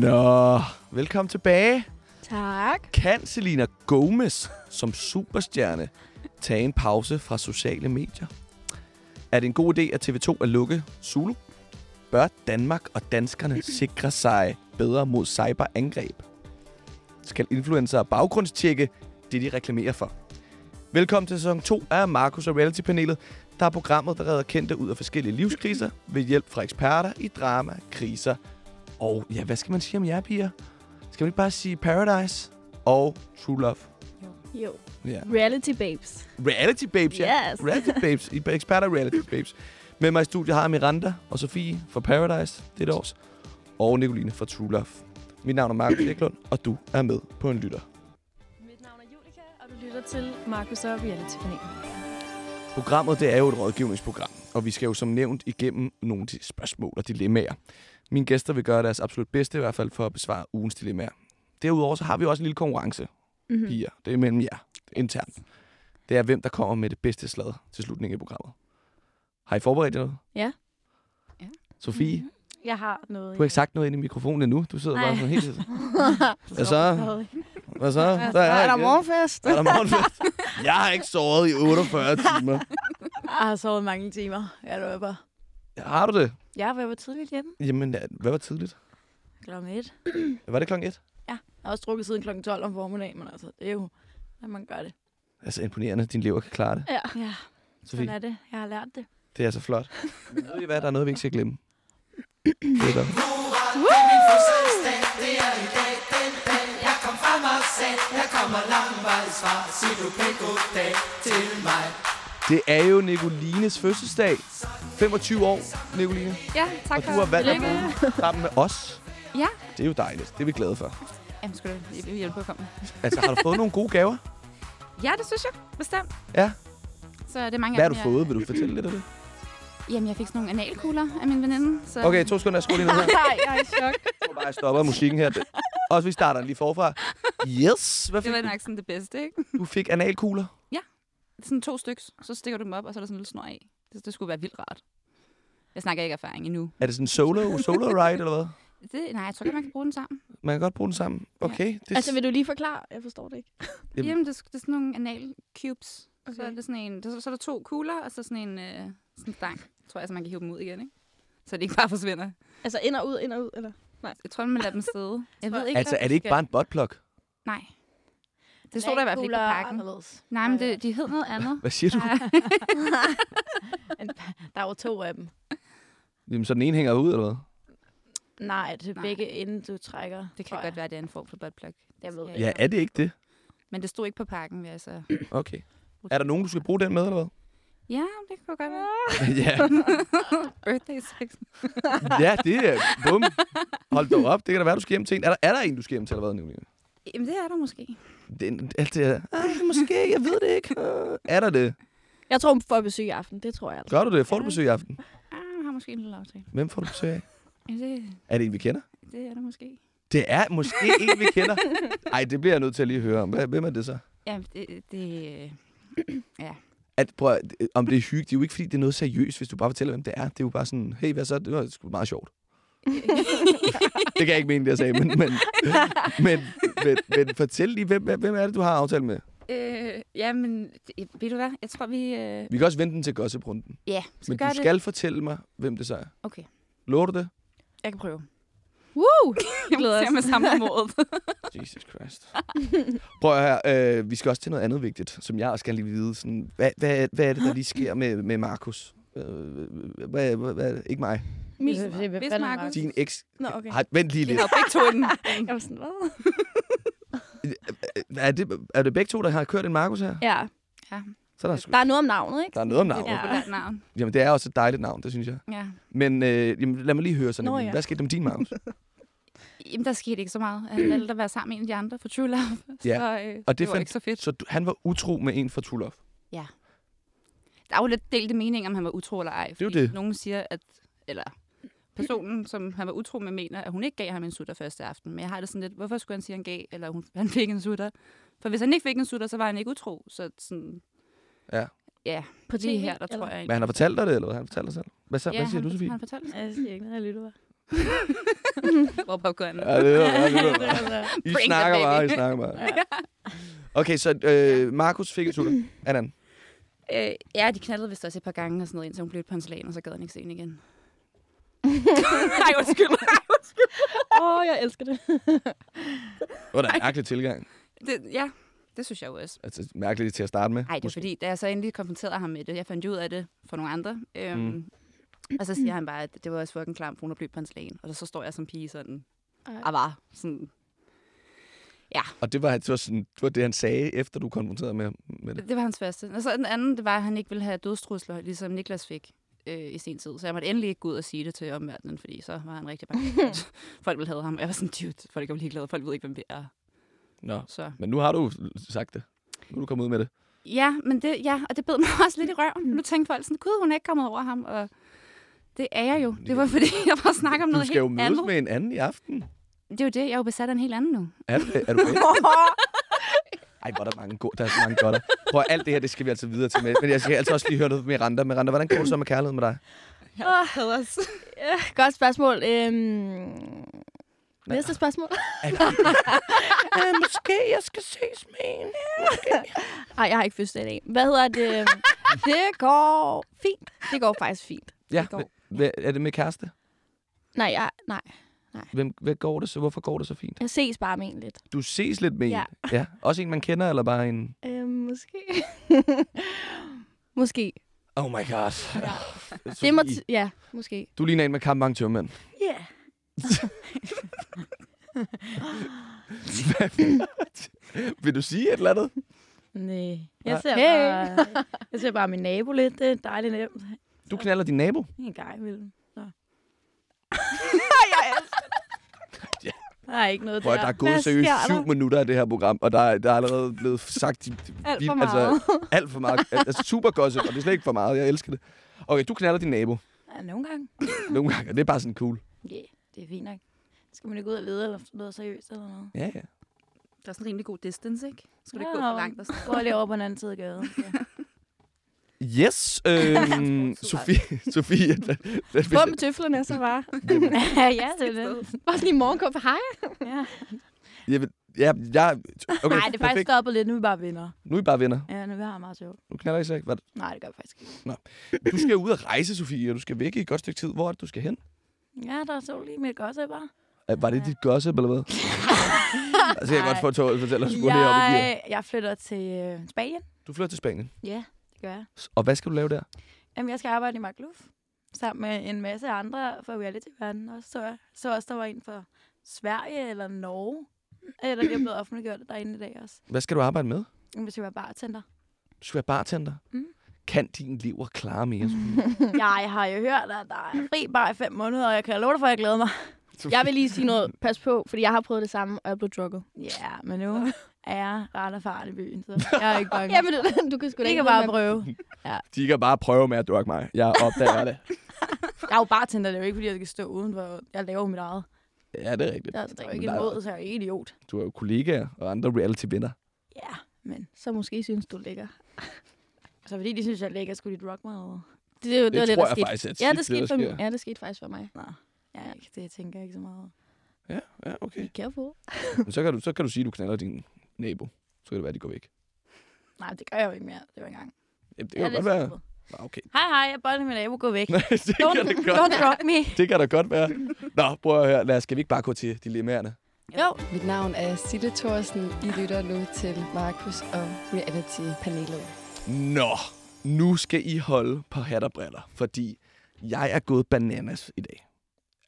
Nå, velkommen tilbage. Tak. Kan Selina Gomez som superstjerne tage en pause fra sociale medier? Er det en god idé, at TV2 er lukke Zulu? Bør Danmark og danskerne sikre sig bedre mod cyberangreb? Skal influencer baggrundstjekke det, de reklamerer for? Velkommen til sæson 2 af Markus og Reality-panelet, der er programmet, der redder kendte ud af forskellige livskriser ved hjælp fra eksperter i drama, kriser og ja, hvad skal man sige om jer, piger? Skal man ikke bare sige Paradise og True Love? Jo. Ja. Reality babes. Reality Babes, ja. Yes. Reality Babes. I er eksperter i Reality Babes. Med mig i studiet har jeg Miranda og Sofie fra Paradise det års. Og Nicoline fra True Love. Mit navn er Markus Eklund, og du er med på en lytter. Mit navn er Julika, og du lytter til Markus og Reality Panel. Programmet det er jo et rådgivningsprogram, og vi skal jo som nævnt igennem nogle af de spørgsmål og dilemmaer. Mine gæster vil gøre deres absolut bedste, i hvert fald for at besvare ugens dilemmaer. Derudover så har vi også en lille konkurrence, Mm-hmm. piger. Det er mellem jer, internt. Det er, hvem der kommer med det bedste slag til slutningen af programmet. Har I forberedt jer noget? Ja. Ja. Sofie, Jeg har noget. du har ikke sagt noget ind i mikrofonen endnu. Du sidder bare Nej. sådan helt... Hvad så? Hvad så? Der er, er jeg der morgenfest? Er der morgenfest? Jeg har ikke sovet i 48 timer. Jeg har sovet mange timer. Jeg løber. Har du det? Jeg var tidligt hjemme. Jamen, ja, hvad var tidligt? Klokken et. Var det klokken et? Jeg har også drukket siden klokken 12 om formiddagen, men altså, det er jo, at man gør det. Altså imponerende, at din lever kan klare det. Ja. ja. Sofie, Sådan er det. Jeg har lært det. det er så flot. Men ved I hvad, der er noget, vi ikke skal glemme. Det er der. Det er jo Nicolines fødselsdag. 25 år, Nicoline. Ja, tak Og for du har valgt at bruge sammen med os. Ja. Det er jo dejligt. Det er vi glade for. Jamen, skal du hjælpe at komme? Altså, har du fået nogle gode gaver? Ja, det synes jeg. Bestemt. Ja. Så det er mange Hvad har du dem, fået? Vil du fortælle lidt af det? Jeg... Jamen, jeg fik sådan nogle analkugler af min veninde. Så... Okay, to sekunder. Jeg skruer lige ned her. Nej, jeg er i chok. Jeg tror bare, jeg stopper musikken her. Det- Også vi starter lige forfra. Yes. Hvad Det fik var du? nok sådan det bedste, ikke? Du fik analkugler. Sådan to stykker, så stikker du dem op, og så er der sådan en lille snor af. Det, det skulle være vildt rart. Jeg snakker ikke erfaring endnu. Er det sådan solo, solo ride, eller hvad? Det, nej, jeg tror ikke, man kan bruge den sammen. Man kan godt bruge den sammen. Okay. Det, Altså, vil du lige forklare? Jeg forstår det ikke. Jamen. Jamen, det, er- det er sådan nogle anal cubes. Okay. Så er det sådan en, det, så er der to kugler, og så sådan en, øh, sådan en stang. Tror jeg, så man kan hive dem ud igen, ikke? Så det ikke bare forsvinder. Altså, ind og ud, ind og ud, eller? Jeg tror, man lader dem sidde. Jeg ved ikke, altså, er det ikke bare en buttplug? Nej. Det stod der i hvert fald ikke på pakken. Anderledes. Nej, men det, de hed noget andet. Hvad siger du? Der er jo to af dem. Jamen, så den ene hænger ud, eller hvad? Nej, det er Nej. begge inden du trækker. Det kan godt være, det er en form for buttplug. Jeg ved Ja, er det ikke det? Men det stod ikke på pakken, vil jeg så... Okay. Er der nogen, du skal bruge den med, eller hvad? Ja, det kunne godt være. ja. Birthday sex. ja, det er... Bum. Hold dog op. Det kan da være, du skal hjem til en. Er der, er der en, du skal hjem til, eller hvad, Nicoline? Jamen, det er der måske. Det, alt det er, ah, måske, jeg ved det ikke. Uh, er der det? Jeg tror, hun får besøg i aften. Det tror jeg altså. Gør du det? Får du besøg i aften? Ah, jeg har måske en lille aftale. Hvem får du besøg af? Ja, det, Er det en, vi kender? det er der måske. Det er måske en, vi kender. Ej, det bliver jeg nødt til at lige høre om. Hvad- Hvem er det så? Ja, det... det ja. At, prøv, at- om det er hygge, det er jo ikke, fordi det er noget seriøst, hvis du bare fortæller, hvem det er. Det er jo bare sådan, hey, hvad så? Det var sgu meget sjovt. Det kan jeg ikke mene, det jeg sagde, men, men, men, men, men fortæl lige, hvem, hvem er det, du har aftalt med? øh, ja, men det- ved du hvad? Jeg tror, vi... Øh, Vi kan også vente den til gossip-runden. ja, skal Men du skal fortælle mig, hvem det så er. Okay. Lover du det? Jeg kan prøve. Woo! Jeg glæder med samme område. Jesus Christ. Prøv at høre, øh, vi skal også til noget andet vigtigt, som jeg også gerne lige vide. Sådan, hvad, hvad, hvad er det, der lige sker med, med Markus? Øh, hvad, hvad, hvad, ikke mig. Min. Hvis er Markus-? Din eks... Nå, okay. Har, vent lige lidt. har jo begge to den. Jeg var sådan, hvad? Er det, er det begge to, der har kørt en Markus her? Ja. Ja, Så er der, sgu- Der er noget om navnet, ikke? der er noget om det er navnet. et Ja. populært navn. Jamen, det er også et dejligt navn, det synes jeg. Ja. Men øh, jamen, lad mig lige høre sådan, Nå, ja. hvad skete der med din Markus? Jamen, der skete ikke så meget. Han valgte at være sammen med en af de andre for True Love. Ja, Så, øh, og det, det var fandt- ikke så fedt. Så du, han var utro med en fra Tulov. Der er jo lidt delte mening, om han var utro eller ej. er jo det. Nogen siger, at... Eller personen, som han var utro med, mener, at hun ikke gav ham en sutter første aften. Men jeg har det sådan lidt, hvorfor skulle han sige, at han gav, eller hun, han fik en sutter? For hvis han ikke fik en sutter, så var han ikke utro. Så sådan, Ja. ja, På det her, der eller? tror jeg Men han har fortalt dig det, eller hvad? Han fortalt dig selv? Hvad, så, ja, hvad siger han, du, Sofie? Han fortalte Ja, jeg siger ikke noget, jeg lytter. Hvor popcorn. Ja, det er, det Det altså- I snakker bare, I snakker bare. Okay, så øh, Markus fik et sutter. Annan. Øh, ja, de knaldede vist også et par gange og sådan noget, indtil hun blev et porcelæn, og så gad han ikke se hende igen. Nej, undskyld. Åh, oh, jeg elsker det. Det var da en mærkelig tilgang. det, ja, det synes jeg også. Altså, mærkeligt til at starte med. Nej, det er måske. fordi, da jeg så endelig konfronterede ham med det, jeg fandt ud af det for nogle andre. Øhm, Mm. Og så siger han bare, at det var også fucking klamt, hun er blevet porcelæn. Og så står jeg som pige sådan, og var sådan, Og det var, det, var sådan, det var det, han sagde, efter du konfronterede med, med det. det var hans første. Og så den anden, det var, at han ikke ville have dødstrusler, ligesom Niklas fik øh, i sin tid. Så jeg måtte endelig ikke gå ud og sige det til omverdenen, fordi så var han rigtig bange. folk ville have ham. Jeg var sådan, dude, folk er ligeglade. Folk ved ikke, hvem vi er. Nå, Så. men nu har du sagt det. Nu er du kommet ud med det. Ja, men det, ja, og det bed mig også lidt i røven. Nu tænkte folk sådan, gud, hun er ikke kommet over ham. Og det er jeg jo. Det var fordi, jeg bare snakker om Du noget skal jo helt mødes andet. med en anden i aften. Det er jo det. Jeg er jo besat af en helt anden nu. Er, du- er du det? Ej, hvor er der mange gode, der er så mange godter. Prøv alt det her, det skal vi altså videre til med. Men jeg skal altså også lige høre noget med Miranda. Miranda, hvordan går det så med kærlighed med dig? Jeg hader os. Ja, godt spørgsmål. Øhm, næste spørgsmål. øh, måske jeg skal ses med en. Nej, jeg har ikke fødselsdag i dag. Hvad hedder det? det går fint. Det går faktisk fint. Ja, Det går. er det med kæreste? Nej, jeg, nej. Hvem, hvad går det så? Hvorfor går det så fint? Jeg ses bare med en lidt. Du ses lidt med Ja. en. Ja. Også en, man kender, eller bare en... Øhm, måske. måske. Oh my god. Ja. Sofie, Det må ja, måske. du ligner en med kamp mange tømmermænd. Ja. Vil du sige et eller andet? Nej. Nej. Jeg ser, bare, jeg ser bare min nabo lidt. Det er dejligt nemt. Du knaller din nabo. En gang imellem. Så. Ja. Der er ikke noget Prøv, der. der er gået seriøst der? syv minutter af det her program, og der, er- der er allerede blevet sagt de- Alt vi- for meget. Altså, alt for meget. Altså super gossip, og det er slet ikke for meget. Jeg elsker det. Okay, du knaller din nabo. Ja, nogle gange. Nogle gange, og det er bare sådan cool. Ja, yeah, det er fint nok. Skal man ikke ud og lede eller noget seriøst eller noget? Ja, ja. Der er sådan en rimelig god distance, ikke? Skal du ikke Ja, gå for langt? Sådan. Går lige over på den anden side af gaden. Ja. Yes, øhm, Sofie, Sofie, da, På med tøflerne, så bare. ja, ja, det er det. Bare i morgenkåb. Hej. Ja. jeg, vil- ja, jeg, okay, Nej, det er faktisk perfekt. stoppet lidt. Nu er vi bare venner. Nu er I bare venner. Ja, nu er vi har meget sjovt. Nu knaller I sig ikke. Hvad- Nej, det gør vi faktisk ikke. Du skal ud og rejse, Sofie, og du skal væk i et godt stykke tid. Hvor er det, du skal hen? Ja, der så lige mit godt bare. Er- Var det dit gossip, eller hvad? altså, jeg kan godt få tåret fortælle os, hvor. Jeg, jeg flytter til øh, Spanien. Du flytter til Spanien. Ja, det gør jeg. Og hvad skal du lave der? Jamen, jeg skal arbejde i Magluf. Sammen med en masse andre fra reality-verdenen. Og så, jeg. så også, der var en fra Sverige eller Norge. Eller det er blevet offentliggjort derinde i dag også. Hvad skal du arbejde med? Jeg vil være bartender. Du skal være bartender. Mm. Kan din lever klare mere? Sofie? Jeg har jo hørt, at der er fri bar i fem måneder, og jeg kan love dig for, at jeg glæder mig. Jeg vil lige sige noget. Pas på, fordi jeg har prøvet det samme, og jeg blev drukket. Ja, men nu er jeg ret erfaren i byen, så jeg er ikke bange. Jamen, du, du kan sgu da det ikke kan bare med- prøve. De kan bare prøve med at drukke mig. Jeg opdager det. Jeg er jo bartender, det er jo ikke, fordi jeg skal stå udenfor. Jeg laver mit eget. Ja, det er rigtigt. Jeg er jo ikke en er- så jeg er ikke idiot. Du har jo kollegaer og andre reality-vinder. Ja, men Så måske synes du er lækker. så fordi de synes, jeg er lækker, skulle de drukke mig. Eller? Det, det, det, Det, var det der jeg skete. faktisk er tit, Ja, det skete, der for, ja, det skete faktisk for mig. Nå, ja, ikke, det tænker jeg ikke så meget. Ja, ja, okay. Be careful. Men så kan, du, så kan du sige, at du knaller din nabo. Så kan det være, at de går væk. Nej, det gør jeg jo ikke mere. Det var engang. Jamen, det Jeg kan er godt være. Nå, okay. Hej, hej, jeg boller min nabo, gå væk. Nej, det kan Don't, det godt don't drug me. Det kan da godt være. Nå, prøv at høre. Lad os, skal vi ikke bare gå til dilemmaerne? Jo, Mit navn er Sille Thorsen. I lytter nu til Markus og Reality-panelet. Nå, nu skal I holde på hat og briller, fordi jeg er gået bananas i dag.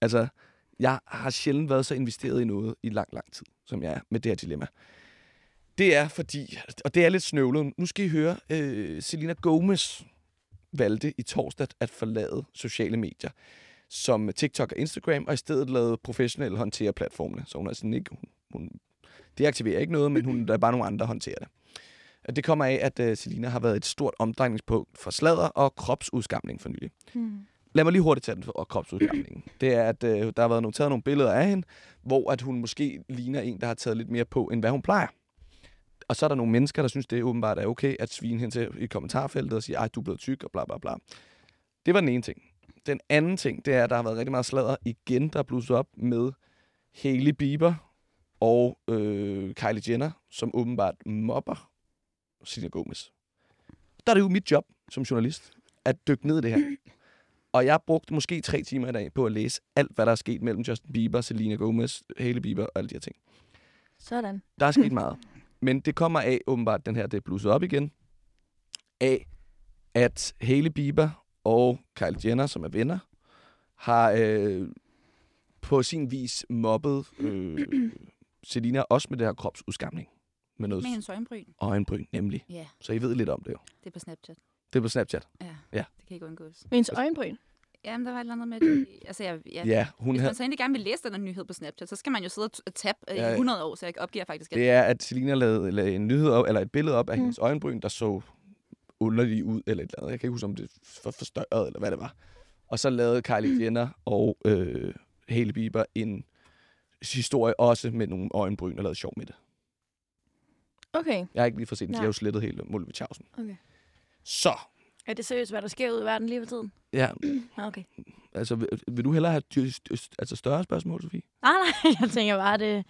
Altså, jeg har sjældent været så investeret i noget i lang, lang tid, som jeg er med det her dilemma. Det er fordi, og det er lidt snøvlet, nu skal I høre, øh, Selena Gomez valgte i torsdag at forlade sociale medier som TikTok og Instagram, og i stedet lavede professionelle håndtere platformene. Så hun er sådan ikke, hun, hun deaktiverer ikke noget, men hun, der er bare nogle andre, der håndterer det. Det kommer af, at uh, Selina har været et stort omdrejningspunkt for sladder og kropsudskamning for nylig. Hmm. Lad mig lige hurtigt tage den for kropsudskamningen. Det er, at uh, der har været nogle, taget nogle billeder af hende, hvor at hun måske ligner en, der har taget lidt mere på, end hvad hun plejer. Og så er der nogle mennesker, der synes, det er åbenbart er okay at svine hende til i kommentarfeltet og sige, ej, du er blevet tyk og bla bla bla. Det var den ene ting. Den anden ting, det er, at der har været rigtig meget sladder igen, der er blusset op med Hailey Bieber og øh, Kylie Jenner, som åbenbart mobber Selena Gomez. Der er det jo mit job som journalist, at dykke ned i det her. Og jeg brugte måske tre timer i dag på at læse alt, hvad der er sket mellem Justin Bieber, Selena Gomez, Hailey Bieber og alle de her ting. Sådan. Der er sket meget. Men det kommer af, åbenbart, den her, det er blusset op igen, af, at Hailey Bieber og Kylie Jenner, som er venner, har øh, på sin vis mobbet øh, Selina også med det her kropsudskamning. Med noget Med hendes øjenbryn. øjenbryn, nemlig. Ja, Så I ved lidt om det jo. det er på Snapchat. Det er på Snapchat. Ja, Ja. det kan ikke undgås. Med ens øjenbryn. Jamen, der var et eller andet med det. Altså, jeg, jeg, Ja, hun Hvis har, man så egentlig gerne vil læse den her nyhed på Snapchat, så skal man jo sidde og tabe Ja, ja, ja. i 100 år, så jeg opgiver faktisk det er, at Selina lavede, lavede en nyhed op, eller et billede op af Mm. hendes øjenbryn, der så underligt ud, eller et eller andet. Jeg kan ikke huske, om det var forstørret, eller hvad det var. Og så lavede Kylie Jenner og øh, Hailey Bieber en historie også med nogle øjenbryn, og lavede sjov med det. Okay. Jeg har ikke lige fået set den, de Nej. har jo slettet hele Mulvitschausen. okay. Så, Er det seriøst, hvad der sker ud i verden lige for tiden? ja, Okay. altså, vil, vil du hellere have altså større spørgsmål, Sofie? Nej, nej, jeg tænker bare, det...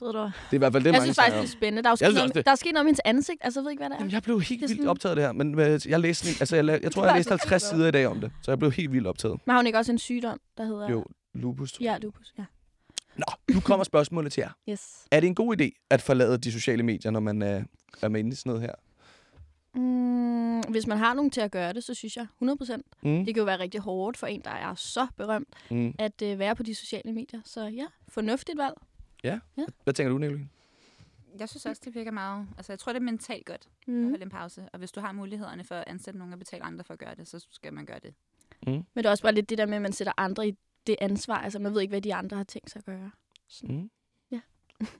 Det er i hvert fald det, Jeg mange synes faktisk, det er spændende. Der er, sket noget, der er sket noget med hendes ansigt. Altså, jeg ved ikke, hvad det er. Jamen, jeg blev helt vildt sådan- optaget af det her, men øh, jeg læste altså jeg, jeg tror, jeg læste altså 50 helt sider i dag om det, så jeg blev helt vildt optaget. Men har hun ikke også en sygdom, der hedder... Jo, lupus. Ja, lupus. Ja. Nå, nu kommer spørgsmålet til jer. Yes. Er det en god idé at forlade de sociale medier, når man øh, er med inde i sådan noget her? Mm, hvis man har nogen til at gøre det, så synes jeg 100%. Mm. Det kan jo være rigtig hårdt for en, der er så berømt, Mm. at øh, være på de sociale medier. Så ja, fornuftigt valg. Hvad tænker du, Nicoline? Jeg synes også, det virker meget... Altså, jeg tror, det er mentalt godt at Mm. holde en pause. Og hvis du har mulighederne for at ansætte nogen og betale andre for at gøre det, så skal man gøre det. Men det er også bare lidt det der med, at man sætter andre i det ansvar. Altså, man ved ikke, hvad de andre har tænkt sig at gøre. Mm. Ja.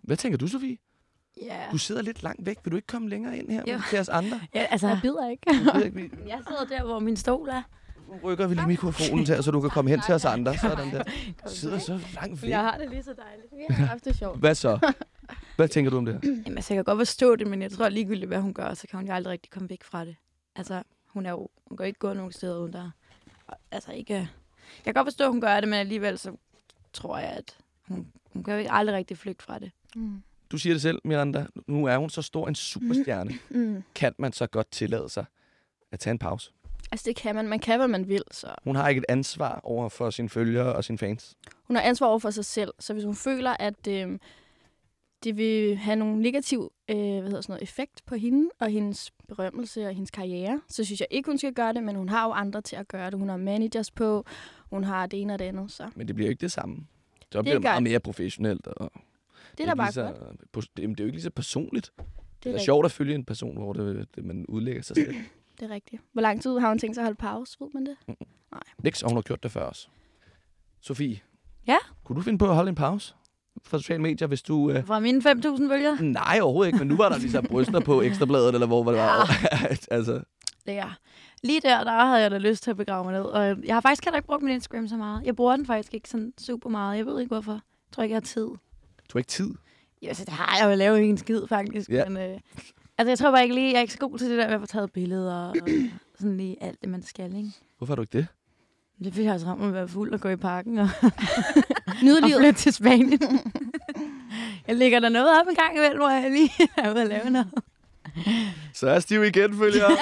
Hvad tænker du, Sofie? Ja. Du sidder lidt langt væk. Vil du ikke komme længere ind her Jo. til os andre? ja altså, jeg bider ikke. Jeg ikke, vi- jeg sidder der, hvor min stol er. Nu rykker vi lige mikrofonen til, så du kan komme hen til os andre. Sådan der. Du sidder så langt væk. Jeg har det lige så dejligt. Vi har haft det sjovt. Hvad så? Hvad tænker du om det her? Jamen, altså, jeg kan godt forstå det, men jeg tror ligegyldigt, hvad hun gør, så kan hun jo aldrig rigtig komme væk fra det. Altså, hun er jo, hun kan jo ikke gå nogen steder uden der. Altså, ikke... Jeg kan godt forstå, at hun gør det, men alligevel så tror jeg, at hun, hun kan jo ikke aldrig rigtig flygte fra det. Mm. Du siger det selv, Miranda. Nu er hun så stor en superstjerne. Mm. Kan man så godt tillade sig at tage en pause? Altså, det kan man. Man kan, hvad man vil, så... Hun har ikke et ansvar over for sine følgere og sine fans. Hun har ansvar over for sig selv, så hvis hun føler, at øh, det vil have nogle negativ øh, hvad hedder sådan noget, effekt på hende og hendes berømmelse og hendes karriere, så synes jeg ikke, hun skal gøre det, men hun har jo andre til at gøre det. Hun har managers på, hun har det ene og det andet, så Men det bliver jo ikke det samme. Så bliver det meget det. mere professionelt. Og det er da bare så, godt. Det, det er jo ikke lige så personligt. Det, Det det er rigtigt. sjovt at følge en person, hvor det, det, man udlægger sig selv. Det er rigtigt. Hvor lang tid har hun tænkt sig at holde pause, ved man det? Niks, og hun har gjort det før os. Sofie. Ja? Kunne du finde på at holde en pause fra sociale medier, hvis du... Øh... Fra mine 5.000 følgere? Nej, overhovedet ikke, men nu var der lige så bryster på Ekstrabladet, eller hvor var det var. altså, Ja. Lige der, der havde jeg da lyst til at begrave mig ned. Og jeg har faktisk heller ikke brugt min Instagram så meget. Jeg bruger den faktisk ikke sådan super meget. Jeg ved ikke hvorfor. Jeg tror ikke, jeg har tid. Du har ikke tid. Ja, så det har jeg jo lavet en skid, faktisk. Ja. Men, øh, altså, jeg tror bare ikke lige, jeg er ikke så god til det der med at få taget billeder og sådan lige alt det, man skal, ikke? Hvorfor har du ikke det? Det er fordi, jeg har travlt med at være fuld og gå i parken og, Nyde og flytte til Spanien. jeg lægger der noget op en gang imellem, hvor jeg lige er ude at lave noget. Så er stiv igen, følger jeg.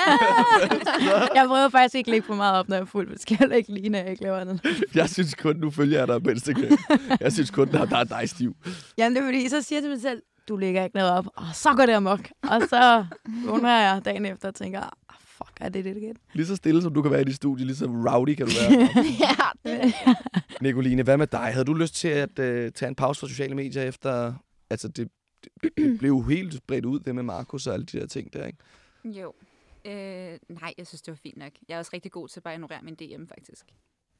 Jeg prøver faktisk ikke at lægge for meget op, når jeg er fuld. Det skal ikke lige, når jeg ikke laver noget. Jeg synes kun, nu følger jeg dig på Instagram. Jeg synes kun, der, der er dig stiv. Jamen, det er fordi, så siger jeg til mig selv, du lægger ikke noget op. Og så går det amok. Og så vågner jeg dagen efter og tænker, ah, fuck, er det det igen? Lige så stille, som du kan være i dit studie, lige så rowdy kan du være. ja, det Nicoline, hvad med dig? Havde du lyst til at øh, tage en pause fra sociale medier efter... Altså, det, det, det blev jo helt bredt ud, det med Markus og alle de der ting der, ikke? Jo. Øh, nej, jeg synes, det var fint nok. Jeg er også rigtig god til bare at ignorere min DM, faktisk.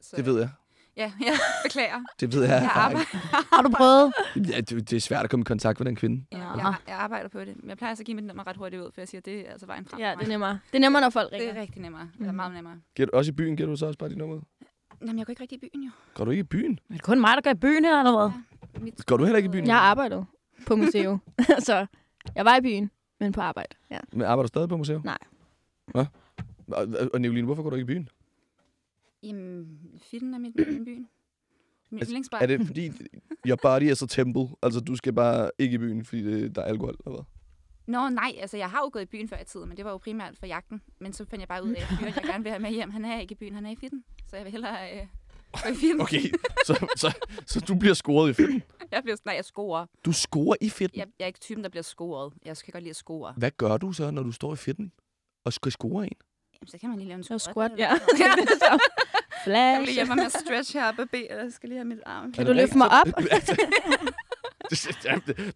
Så, Det ved jeg. Ja, ja, beklager. Det ved jeg. Jeg, Jeg arbejder, Har du prøvet? ja, det, det er svært at komme i kontakt med den kvinde. ja, jeg, jeg arbejder på det. Men jeg plejer altså at give mit nummer ret hurtigt ud, for jeg siger, det er altså vejen frem. Ja, det er nemmere. Det er nemmere, når folk det ringer. er rigtig nemmere. Det er meget nemmere. Giver du, også i byen giver du så også bare dit nummer ud? Jamen, jeg går ikke rigtig i byen, jo. Går du ikke i byen? Men det er kun mig, der går i byen her, eller hvad? Mit Går du heller ikke i byen? Jeg har arbejdet på museum. så jeg var i byen, men på arbejde. Ja. Men arbejder du stadig på museum? Nej. Hvad? Og, og Nicoline, hvorfor går du ikke i byen? Jamen, filmen er min, min by. Min Altså. Er det fordi, your body is a temple? Altså, du skal bare ikke i byen, fordi det, der er alkohol, eller hvad? Nå, nej, altså jeg har jo gået i byen før i tiden, men det var jo primært for jagten. Men så fandt jeg bare ud af, at fyren, jeg gerne vil have med hjem, han er ikke i byen, han er i fitten. Så jeg vil hellere øh, gå i fitten. Okay, så, så, så du bliver scoret i fitten? Jeg bliver, nej, jeg scorer. Du scorer i fitten? Jeg, jeg er ikke typen, der bliver scoret. Jeg skal godt lide at score. Hvad gør du så, når du står i fitten og skal score en? Jamen, så kan man lige lave en Og squat. squat, ja. noget. Jeg Flash. vil mig med at stretch her på ben, eller jeg skal lige have mit arm. Kan du løfte mig op?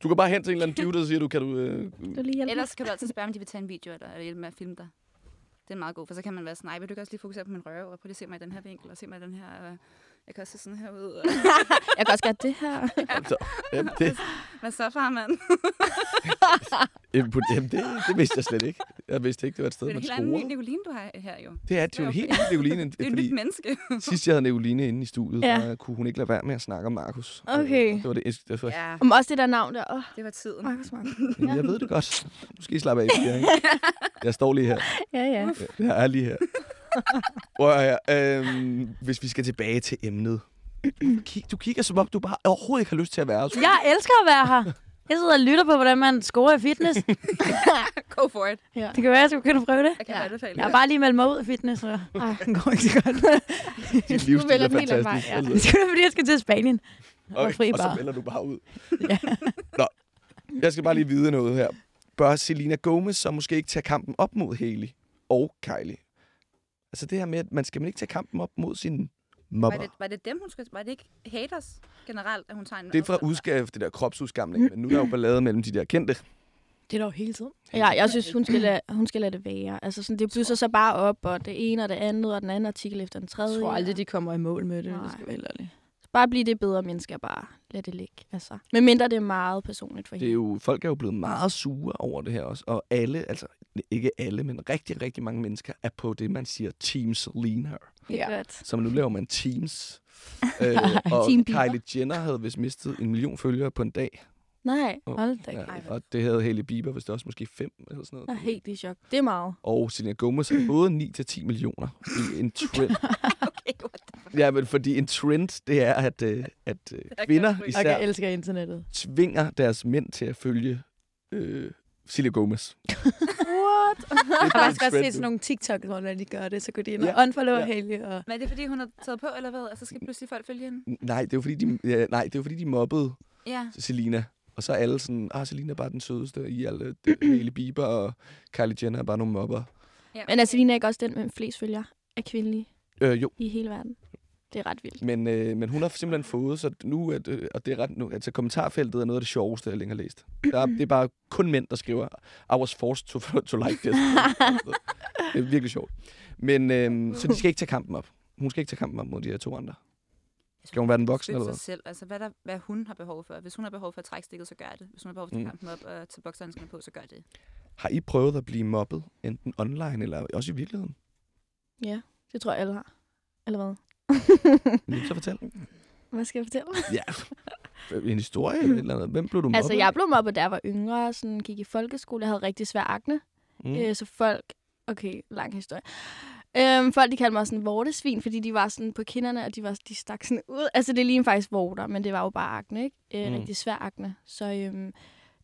Du kan bare hen til en eller anden dude, der siger, du kan du... Øh, Du lige Ellers kan du altid spørge, om de vil tage en video, eller, eller hjælpe med at filme dig den er meget god, for så kan man være sådan, nej, vil du ikke også lige fokusere på min røv, og prøv lige at se mig i den her vinkel, og se mig i den her, øh, jeg kan også se sådan her ud. Og, Jeg kan også gøre det her. altså, jamen, det, hvad så, farmand? jamen, det, det vidste jeg slet ikke. Jeg vidste ikke, det var et sted, Det er man en helt anden scorer. Nicoline, du har her jo. Det er, det er jo en helt ny Nicoline, Det er jo et nyt menneske. sidst jeg havde Nicoline inde i studiet, Ja. der kunne hun ikke lade være med at snakke om Markus. Okay. Det var det, det var, ja, Om også det der navn der. Åh, det var tiden. Markus Markus. Jamen, Jeg ved det godt. Nu skal I slappe af, ikke? Jeg står lige her. Ja, ja. Jeg er lige her. Prøv at øhm, hvis vi skal tilbage til emnet. Du kigger som om, du bare overhovedet ikke har lyst til at være her. Jeg elsker at være her. Jeg sidder og lytter på, hvordan man scorer i fitness. Go for it. ja. Det kan være, at jeg skulle begynde at prøve det. Jeg kan Ja. anbefale Jeg har bare lige meldt mig ud af fitness, og Ej. det går ikke så godt. Din livsstil er den vej, fantastisk. ja. Det er fordi, jeg skal til Spanien. Og Okay, fri og så melder du bare ud. Ja. Nå, jeg skal bare lige vide noget her. Bør Selena Gomez så måske ikke tage kampen op mod Haley og Kylie? Altså det her med, at man skal man ikke tage kampen op mod sin Var mobber. det, var det dem, hun skal... Var det ikke haters generelt, at hun tager en... Det er fra udskab, det der kropsudskamning, men nu er der jo ballade mellem de der kendte. Det er der jo hele tiden. Ja, jeg synes, hun skal, lade, hun skal lade det være. Altså, sådan, det blusser så bare op, og det ene og det andet, og den anden artikel efter den tredje. Jeg tror aldrig, de kommer i mål med det, Nej. det skal være ærligt. Bare blive det bedre mennesker, bare lad det ligge. Altså. Men mindre det er meget personligt for Det er hende. jo, folk er jo blevet meget sure over det her også, og alle, altså ikke alle, men rigtig, rigtig mange mennesker er på det, man siger Team Selena. Ja. Så nu laver man Teams. øh, og Team. Kylie Jenner havde vist mistet en million følgere på en dag. Nej, Hold da. Ja, og det havde Hailey Bieber, hvis det også måske fem eller sådan jeg er noget. helt i chok. Det er meget. Og Selena Gomez har både 9 til 10 millioner i en trend. Okay, what ja, men fordi en trend, det er, at, øh, at øh, kan kvinder. Og især jeg elsker internettet. tvinger deres mænd til at følge øh, Selena Gomez. What? Jeg har faktisk også set sådan nogle TikTok, hvor de gør det, så går de ind Ja. og unfollow Ja. Haley. Og... Men er det, fordi hun har taget på, eller hvad? Og så skal pludselig folk følge hende? Nej, det er jo fordi, de, ja, nej, det er fordi, de mobbede Ja. Selena. Og så er alle sådan, ah, Selena er bare den sødeste i alle. Det, Hailey Bieber og Kylie Jenner er bare nogle mobber. ja. Men er Selina ikke også den med flest følgere af kvindelige Øh, jo, i hele verden? Det er ret vildt. men, øh, men hun har simpelthen fået, så nu, at, øh, og det er ret, nu, altså kommentarfeltet er noget af det sjoveste, jeg længe har læst. Der er, det er bare kun mænd, der skriver, I was forced to, to like this. det er virkelig sjovt. Men, øh, så de skal ikke tage kampen op. Hun skal ikke tage kampen op mod de her to andre. Skal hun være den voksen, Støtte eller hvad? sig selv. Altså, hvad, der, hvad hun har behov for. Hvis hun har behov for at trække stikket, så gør det. Hvis hun har behov for at tage Mm. kampen op og tage bokserhandskerne på, så gør det. Har I prøvet at blive mobbet, enten online eller også i virkeligheden? Ja, det tror jeg alle har. Eller hvad? Så fortælle? Hvad skal jeg fortælle? Ja. En historie eller eller andet. Hvem blev du mobbet? Altså, jeg blev mobbet, da jeg var yngre. Sådan, gik i folkeskole. Jeg havde rigtig svær akne. Mm. Øh, så folk... Okay, lang historie. Øhm, folk, de kaldte mig sådan vortesvin, fordi de var sådan på kinderne, og de, var, de stak sådan ud. Altså, det lignede faktisk vorter, men det var jo bare akne, ikke? Øh, mm. Rigtig svær akne. Så øhm,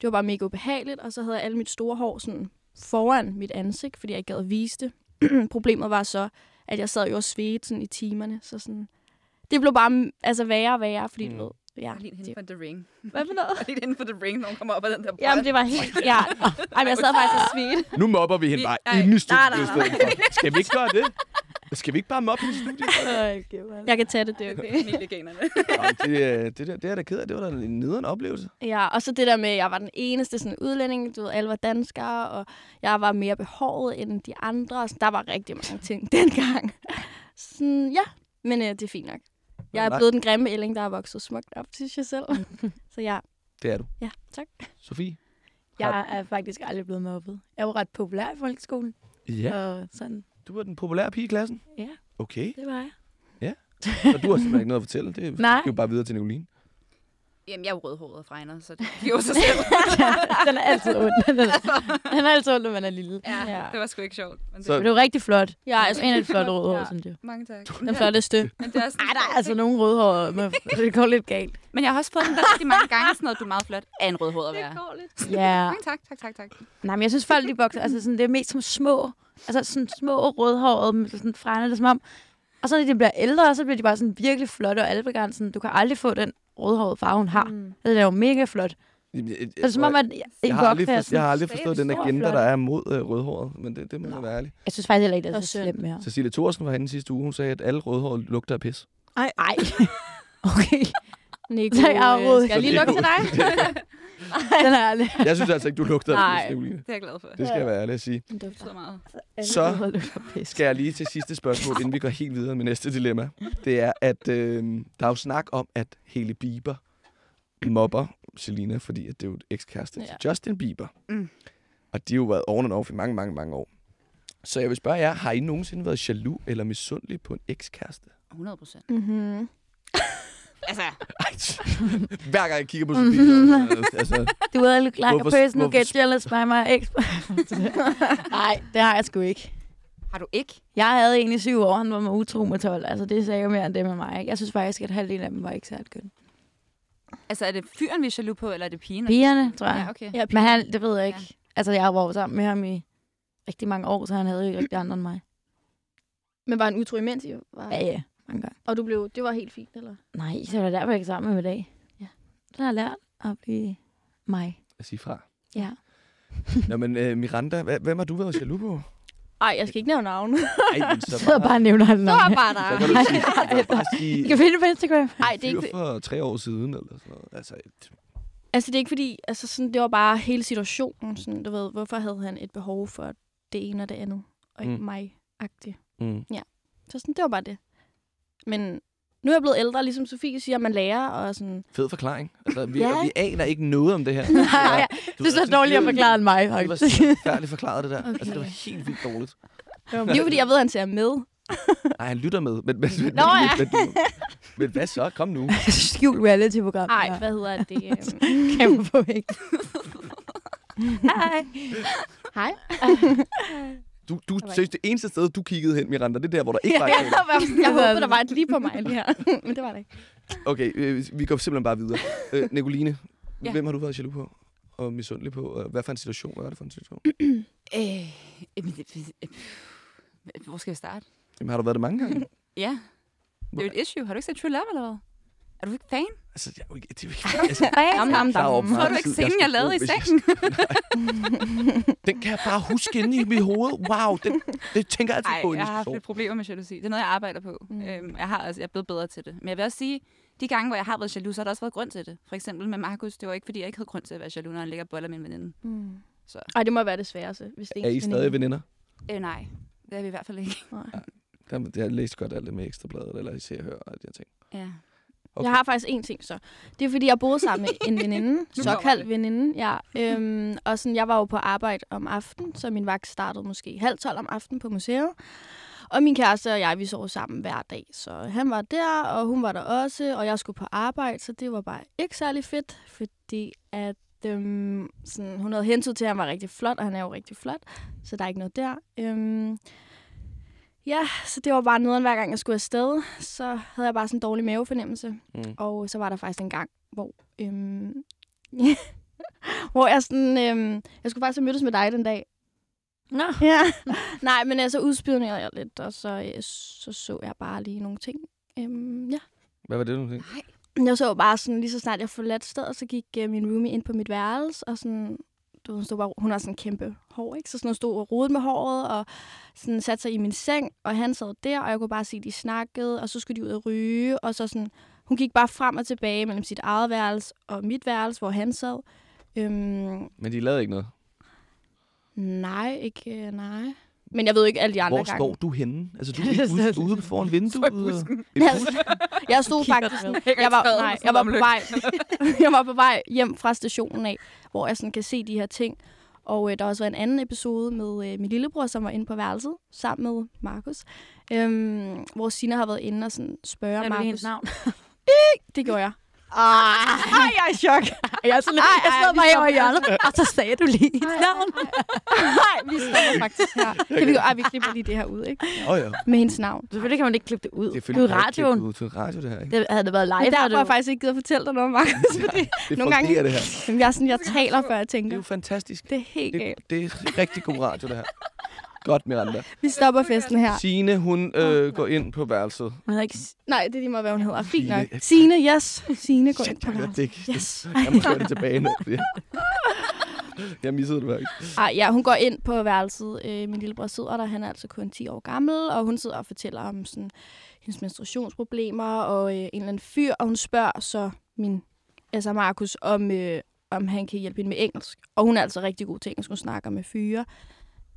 det var bare mega ubehageligt, og så havde jeg alle mit store hår sådan foran mit ansigt, fordi jeg ikke gad at vise det. Problemet var så, at jeg sad jo og svedte sådan i timerne, så sådan... Det blev bare altså, værre og værre, fordi Mm. du ved... Ja, lige hende det, for The Ring. hvad for noget? Og lige hende for The Ring, når hun kommer op af den der Jamen, det var helt... Ja, Ej, men jeg sad faktisk og svedte. Nu mobber vi hende bare ej, inde i studiet. Skal vi ikke gøre det? Skal vi ikke bare mobbe hende i studiet? Jeg kan tage det, det er okay. Det, øh, det, der, det er jeg da ked af. Det var da en nederen oplevelse. Ja, og så det der med, at jeg var den eneste sådan, udlænding, du ved, alle var danskere, og jeg var mere behåret end de andre. Så der var rigtig mange ting dengang. Sådan, ja, men øh, det er fint nok. Jeg er blevet den grimme ælling, der er vokset smukt op, synes jeg selv. så ja, Det er du. ja, tak. Sofie? Jeg er faktisk aldrig blevet mobbet. Jeg var ret populær i folkeskolen. Ja. Og sådan, Du var den populære pige i klassen? ja, Okay. det var jeg. Og du har simpelthen ikke noget at fortælle. Det Nej. er jo bare videre til Nicoline. Jamen, jeg er jo rødhåret og fregner, så det giver sig selv. den er altid ond. Den er, den er altid ond, når man er lille. ja, det var sgu ikke sjovt. Men det, Så- Men det jo rigtig flot. Ja, Ja, altså, en af de flotte rødhår, Ja. synes jeg. mange tak. den flotteste. Men, det er sådan, Ej, der er altså nogle rødhår, men det går lidt galt. men jeg har også fået den der rigtig mange gange, sådan noget, du er meget flot, af en rødhåret at være. Ja. Mange tak, tak, tak, tak. Nej, men jeg synes folk, de vokser, altså sådan, det er mest som små, altså sådan små rødhårede, sådan fregner det er som om. Og så når de bliver ældre, så bliver de bare sådan virkelig flotte og albegrænsen. Du kan aldrig få den rødhårede farve, hun har. Mm. Mm. Det er jo mega flot. Det er som om, at i jeg, har aldrig, vokser, for, jeg har aldrig forstået den agenda, der er mod øh, rødhåret, men det, det må jeg være ærlig. Jeg synes faktisk heller ikke, det er så slemt mere. Cecilie Thorsen var henne sidste uge, hun sagde, at alle rødhårede lugter af pis. Ej, ej. Okay, Nico, Så er jeg øh, skal jeg lige Så lukke til dig? den er aldrig. Jeg synes altså ikke, du lugter af Nej. pis, Nicoline. Det er jeg glad for. Det skal jeg være ærlig at sige. Den Det dufter. betyder meget. Så skal jeg lige til sidste spørgsmål, inden vi går helt videre med næste dilemma. Det er, at øh, der er jo snak om, at Haley Bieber mobber Selina, fordi at det er jo et ekskæreste ja. Til Justin Bieber. Mm. Og de har jo været on and off i mange, mange, mange år. Så jeg vil spørge jer, har I nogensinde været jaloux eller misundelig på en ekskæreste? 100 procent. Mm-hmm. Altså, Hver gang jeg kigger på Sofie, altså, Du er like a Hvorfor- person who gets jealous by my ex. Nej, det har jeg sgu ikke. har du ikke? Jeg havde en i syv år, han var med utro med 12. Altså, det sagde jo mere end det med mig. Ikke? Jeg synes faktisk, at halvdelen af dem var ikke særlig køn. Altså, er det fyren, vi er jaloux på, eller er det pigen? Pigerne, tror jeg. Ja, okay. Ja, Men han, det ved jeg ikke. Ja. Altså, jeg var jo sammen med ham i rigtig mange år, så han havde jo ikke rigtig andre end mig. Men var han utro imens I var? Ja, ja, mange gange. Og du blev, det var helt fint, eller? Nej, så var det derfor, jeg ikke er sammen med i dag. Ja. Så har jeg lært at blive mig. at sige fra. Ja. Nå, men uh, Miranda, hvem har du været jaloux på? Ej, jeg skal ikke nævne navne. Ej, men så bare og nævner han Så navn. er bare Så der. kan du sige, Nej, det er bare sige I kan finde det på Instagram. Ej, det er ikke, for tre år siden, eller sådan noget. Altså, et, altså, det er ikke fordi, altså, sådan, det var bare hele situationen. Sådan, du ved, hvorfor havde han et behov for det ene og det andet, og ikke Mm. mig-agtigt. mm. Så sådan, det var bare det. Men nu er jeg blevet ældre, ligesom Sofie siger, man lærer, og sådan... Fed forklaring. Altså, vi, Ja. vi aner ikke noget om det her. Nej, Du du ved, er så sådan dårligt at forklare end mig, Det var faktisk. færdigt forklaret, det der. Okay. Altså, det var helt vildt dårligt. Det er jo fordi, jeg ved, at han ser med. Nej, han lytter med. Men, men, men, Nå, ja. men, men, men hvad så? Kom nu. Skjult reality-program. Nej, hvad hedder det? øhm, Kamera på væk. Hej. Hej. Du, du, seriøst, det eneste sted, du kiggede hen, Miranda, det er der, hvor der ikke var et kamera. jeg håber, der var et lige på mig lige her. Men det var det ikke. Okay, øh, vi går simpelthen bare videre. Øh, Nicoline, ja. Hvem har du været jaloux på? Og misundelig på? Og hvad for en situation? Hvad er det for en situation? Øh, hvor skal jeg starte? Jamen, har du været det mange gange? Ja, det er jo et issue. Har du ikke set True Love, eller hvad? Er du ikke fan? Altså, jeg, er det er jo ikke... Altså, Dam, dam, dam. Tror du ikke scenen, skulle jeg lavede i sengen? Den kan jeg bare huske inde i mit hoved. Wow, den, det tænker jeg altid Nej, på, jeg har jeg haft lidt problemer med jalousi. Det er noget, jeg arbejder på. Mm. Øhm, jeg, har, altså, jeg er blevet bedre til det. Men jeg vil også sige, de gange, hvor jeg har været jaloux, så har der også været grund til det. For eksempel med Markus, det var ikke, fordi jeg ikke havde grund til at være jaloux, når han ligger og boller med min veninde. Mm. Så. Ej, det må være det sværeste. Hvis det Er I ens stadig veninder? Øh, nej, det er vi i hvert fald ikke. Der, jeg har læst godt alt det med ekstrabladet, eller I ser og hører alle de her ting. Ja. Okay. Jeg har faktisk en ting så. Det er fordi, jeg boede sammen med en veninde. såkaldt veninde, ja. Øhm, og sådan, jeg var jo på arbejde om aftenen, så min vagt startede måske halv tolv om aftenen på museet. Og min kæreste og jeg, vi sov sammen hver dag. Så han var der, og hun var der også, og jeg skulle på arbejde, så det var bare ikke særlig fedt, fordi at øhm, sådan, hun havde hentet til, at han var rigtig flot, og han er jo rigtig flot, så der er ikke noget der. Øhm, ja, så det var bare noget, hver gang jeg skulle afsted, så havde jeg bare sådan en dårlig mavefornemmelse. Mm. Og så var der faktisk en gang, hvor, øhm, hvor jeg sådan, øhm, jeg skulle faktisk have mødtes med dig den dag. Nå. Ja. Nej, men øh, så udspionerede jeg lidt, og så, øh, så så jeg bare lige nogle ting. Øhm, ja. Hvad var det, du tænkte? Jeg så bare sådan, lige så snart jeg forladt stedet, så gik øh, min roomie ind på mit værelse, og sådan, du, hun, stod bare, hun har sådan kæmpe hår, ikke? Så sådan, hun stod og rodede med håret, og sådan satte sig i min seng, og han sad der, og jeg kunne bare se, at de snakkede, og så skulle de ud og ryge, og så sådan, hun gik bare frem og tilbage mellem sit eget værelse og mit værelse, hvor han sad. Øhm, Men de lavede ikke noget. nej, ikke øh, nej. Men jeg ved ikke alle de andre Hvor gange. står du henne? Altså, du er ikke ude, ude foran vinduet? I Jeg, busk? jeg stod faktisk... Jeg var, nej, jeg var, på vej, jeg var på vej hjem fra stationen af, hvor jeg sådan kan se de her ting. Og øh, der har også været en anden episode med øh, min lillebror, som var inde på værelset, sammen med Markus. Øhm, hvor Sina har været inde og sådan spørge Markus. navn? Det gjorde jeg. Ej, jeg er i chok. Jeg, er sådan, lidt- jeg sidder bare over i hjørnet, og så sagde du lige et navn. Nej, vi stopper faktisk her. Kan vi, ej, vi klipper lige det her ud, ikke? Åh oh, ja. Med hendes navn. Selvfølgelig kan man ikke klippe det ud. Det er Det er radioen. Ud til radio, det her, ikke? Det havde det været live. Men derfor har jeg det faktisk ikke givet at fortælle dig noget, Markus. Fordi Det Nogle gange- det her. jeg, er sådan, jeg taler, før jeg Det er tænker. jo fantastisk. Det er helt Det, galt. det er rigtig god radio, det her. Godt, Miranda. Vi stopper festen her. Signe, hun øh, går ind på værelset. Ikke... Nej, det er lige meget, hvad hun hedder. Fint nok. Signe. Yes. Signe går ind på værelset. det ikke. Yes. Jeg må gøre det tilbage nu. fordi Jeg missede det faktisk. Ej, ja, hun går ind på værelset. Øh, min lillebror sidder der, han er altså kun 10 år gammel, og hun sidder og fortæller om sådan, hendes menstruationsproblemer og øh, en eller anden fyr, og hun spørger så min, altså Markus, om, øh, om han kan hjælpe hende med engelsk. Og hun er altså rigtig god til engelsk. Hun snakker med fyre,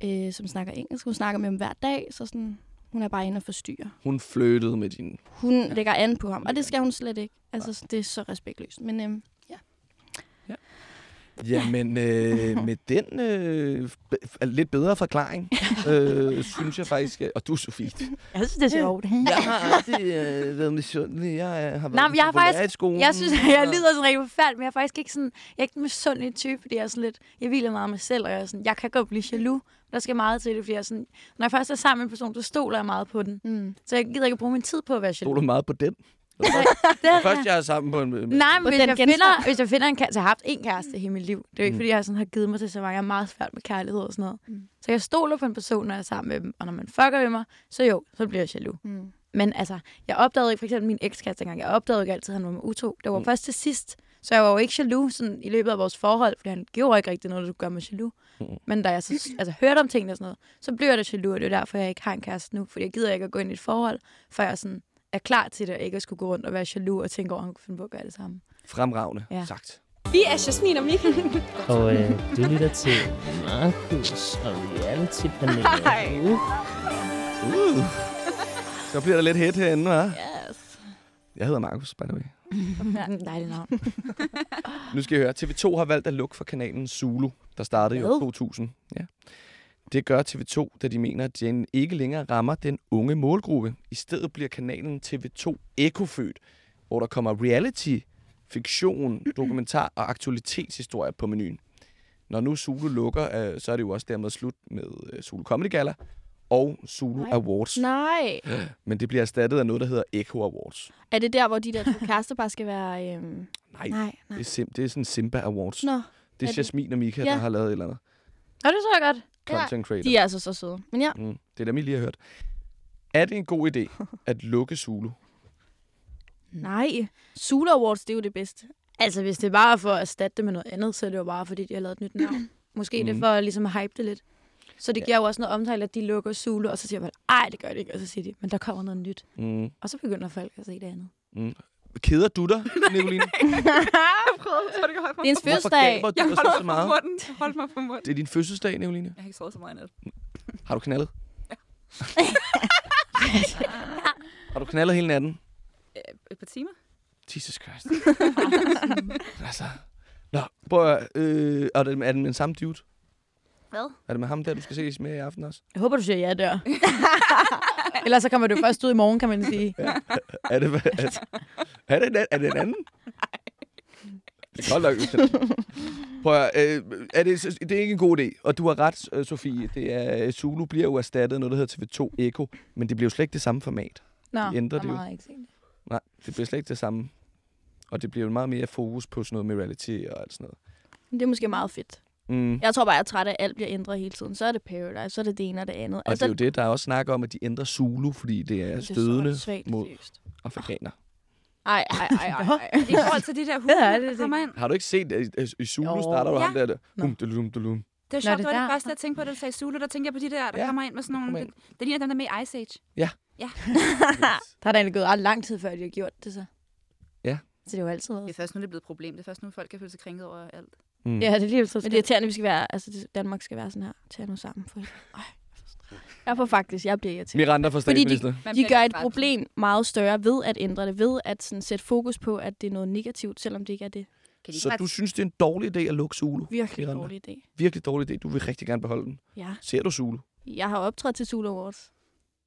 øh, som snakker engelsk. Hun snakker med dem hver dag, så sådan, hun er bare inde og forstyrre. Hun flyttede med din... Hun lægger an på ham, og det skal hun slet ikke. Altså, det er så respektløst. Men øhm, Jamen, øh, med den øh, lidt bedre forklaring, øh, synes jeg faktisk... at- Og du, Sofie. Jeg synes, det er sjovt. Jeg har aldrig øh, været misundelig. Jeg øh, har været Nej, jeg har faktisk- i skolen. Jeg synes, jeg lyder sådan rigtig forfærdeligt, men jeg er faktisk ikke sådan, jeg er ikke en misundelig type, fordi jeg er sådan lidt, jeg hviler meget af mig selv, og jeg er sådan, jeg kan godt blive jaloux. Der skal meget til det, fordi jeg sådan, når jeg først er sammen med en person, så stoler jeg meget på den. mm. Så jeg gider ikke bruge min tid på at være Stoler jaloux. du meget på den? Det Det først, jeg er sammen på en... med- Nej, men hvis jeg, finder, hvis jeg finder en kæreste, jeg har haft en kæreste i hele mit liv. Det er jo ikke, Mm. fordi jeg sådan har givet mig til så mange. Jeg er meget svært med kærlighed og sådan noget. Mm. Så jeg stoler på en person, når jeg er sammen med dem. Og når man fucker med mig, så jo, så bliver jeg jaloux. Mm. Men altså, jeg opdagede ikke, for eksempel min ekskæreste engang, jeg opdagede ikke altid, at han var med utro. Det var Mm. mm. først til sidst. Så jeg var jo ikke jaloux sådan, i løbet af vores forhold, fordi han gjorde ikke rigtig noget, der skulle gøre mig jaloux. Men da jeg så, altså, hørte om tingene og sådan noget, så blev jeg da jaloux, og det er derfor, jeg ikke har en kæreste nu. Fordi jeg gider ikke at gå ind i et forhold, før jeg sådan er klar til det, og ikke at skulle gå rundt og være jaloux og tænke over, at han kunne finde på at gøre det samme. Fremragende Ja. sagt. Vi er Jasmin og Mikael. Og øh, du lytter til Markus og Reality-panelet. Uh. Uh. Så bliver der lidt hedt herinde, hva'? Yes. Jeg hedder Markus, by the way. Dejligt navn. Nu skal I høre. TV2 har valgt at lukke for kanalen Zulu, der startede i år Hvad? 2000. Ja. Det gør TV2, da de mener, at den ikke længere rammer den unge målgruppe. I stedet bliver kanalen TV2 Ekofødt, hvor der kommer reality, fiktion, dokumentar og aktualitetshistorier på menuen. Når nu Zulu lukker, øh, så er det jo også dermed slut med øh, Zulu Comedy Gala og Zulu Nej. Awards. Nej. Men det bliver erstattet af noget, der hedder Echo Awards. Er det der, hvor de der to kærester bare skal være... Øhm... Nej, Nej, Det, er sim- det er sådan Simba Awards. Nå, det er er Jasmin og Mika, Ja. der har lavet et eller andet. Og det så jeg godt. Content creator. de er altså så søde. Men ja, Mm, det er dem, I lige har hørt. Er det en god idé at lukke Zulu? nej. Zulu Awards, det er jo det bedste. Altså, hvis det er bare for at erstatte det med noget andet, så er det jo bare, fordi de har lavet et nyt navn. Måske mm. det er for at ligesom at hype det lidt. Så det Ja. giver jo også noget omtale, at de lukker Zulu, og så siger man, ej, det gør det ikke. Og så siger de, men der kommer noget nyt. Mm, Og så begynder folk at se det andet. mm. Keder du dig, Nicoline? Jeg prøvede, så det kan holde Det er ens Hvorfor fødselsdag. gaber du Jeg dig så, mig meget? munden. Hold mig på munden. Det er din fødselsdag, Nicoline. Jeg har ikke sovet så meget i nat. Har du knaldet? har du knaldet hele natten? Øh, Et par timer. Jesus Christ. altså. Nå, prøv at, øh, er, det, er det med den samme dude? Hvad? Er det med ham der, du skal ses med i aften også? Jeg håber, du siger ja der. Ellers så kommer du først ud i morgen, kan man sige. Er det, er, er det, en, er det en anden? Det er godt nok. Prøv at, øh, er det, det er ikke en god idé, og du har ret, øh, Sofie. Det er, Zulu bliver jo erstattet noget, der hedder TV2 Echo, men det bliver jo slet ikke det samme format. Nå, De ændrer det jo. jeg ikke se det. Nej, det bliver slet ikke det samme. Og det bliver jo meget mere fokus på sådan noget med reality og alt sådan noget. Det er måske meget fedt. Mm. Jeg tror bare, jeg er træt af, at alt bliver ændret hele tiden. Så er det Paradise, så er det det ene og det andet. Og altså, det er jo det, der er også snak om, at de ændrer Zulu, fordi det er stødende svagt mod afrikanere. Ej, ej, ej, ej, ej. I forhold til de der huse, Ja, ja, det er der kommer ind. Har du ikke set, at i Zulu Jo. starter du Ja. ham der, der hum, dulum, dulum. Det var sjovt, det det var der. det første, jeg tænkte på, da du sagde Zulu. Der tænkte jeg på de der, der Ja, kommer ind med sådan nogle... Det, det ligner dem der med i Ice Age. Der er da egentlig gået ret lang tid, før de har gjort det så. Ja. Så det er jo altid Det er først nu, det er blevet et problem. Det er først nu, folk kan føle sig krænket over alt. Mm. Ja, det er lige så Men det er irriterende, at vi skal være, altså det- Danmark skal være sådan her. Tag nu sammen. For... Ej, jeg får faktisk, jeg bliver irriteret. Miranda for Fordi de- statsminister. Man De bliver gør et problem meget større ved at ændre det, ved at sådan, sætte fokus på, at det er noget negativt, selvom det ikke er det. Kan de Så du synes, det er en dårlig idé at lukke Zulu? Virkelig Miranda. dårlig idé. Virkelig dårlig idé. Du vil rigtig gerne beholde den. Ja. Ser du Zulu? Jeg har optrådt til Zulu Awards.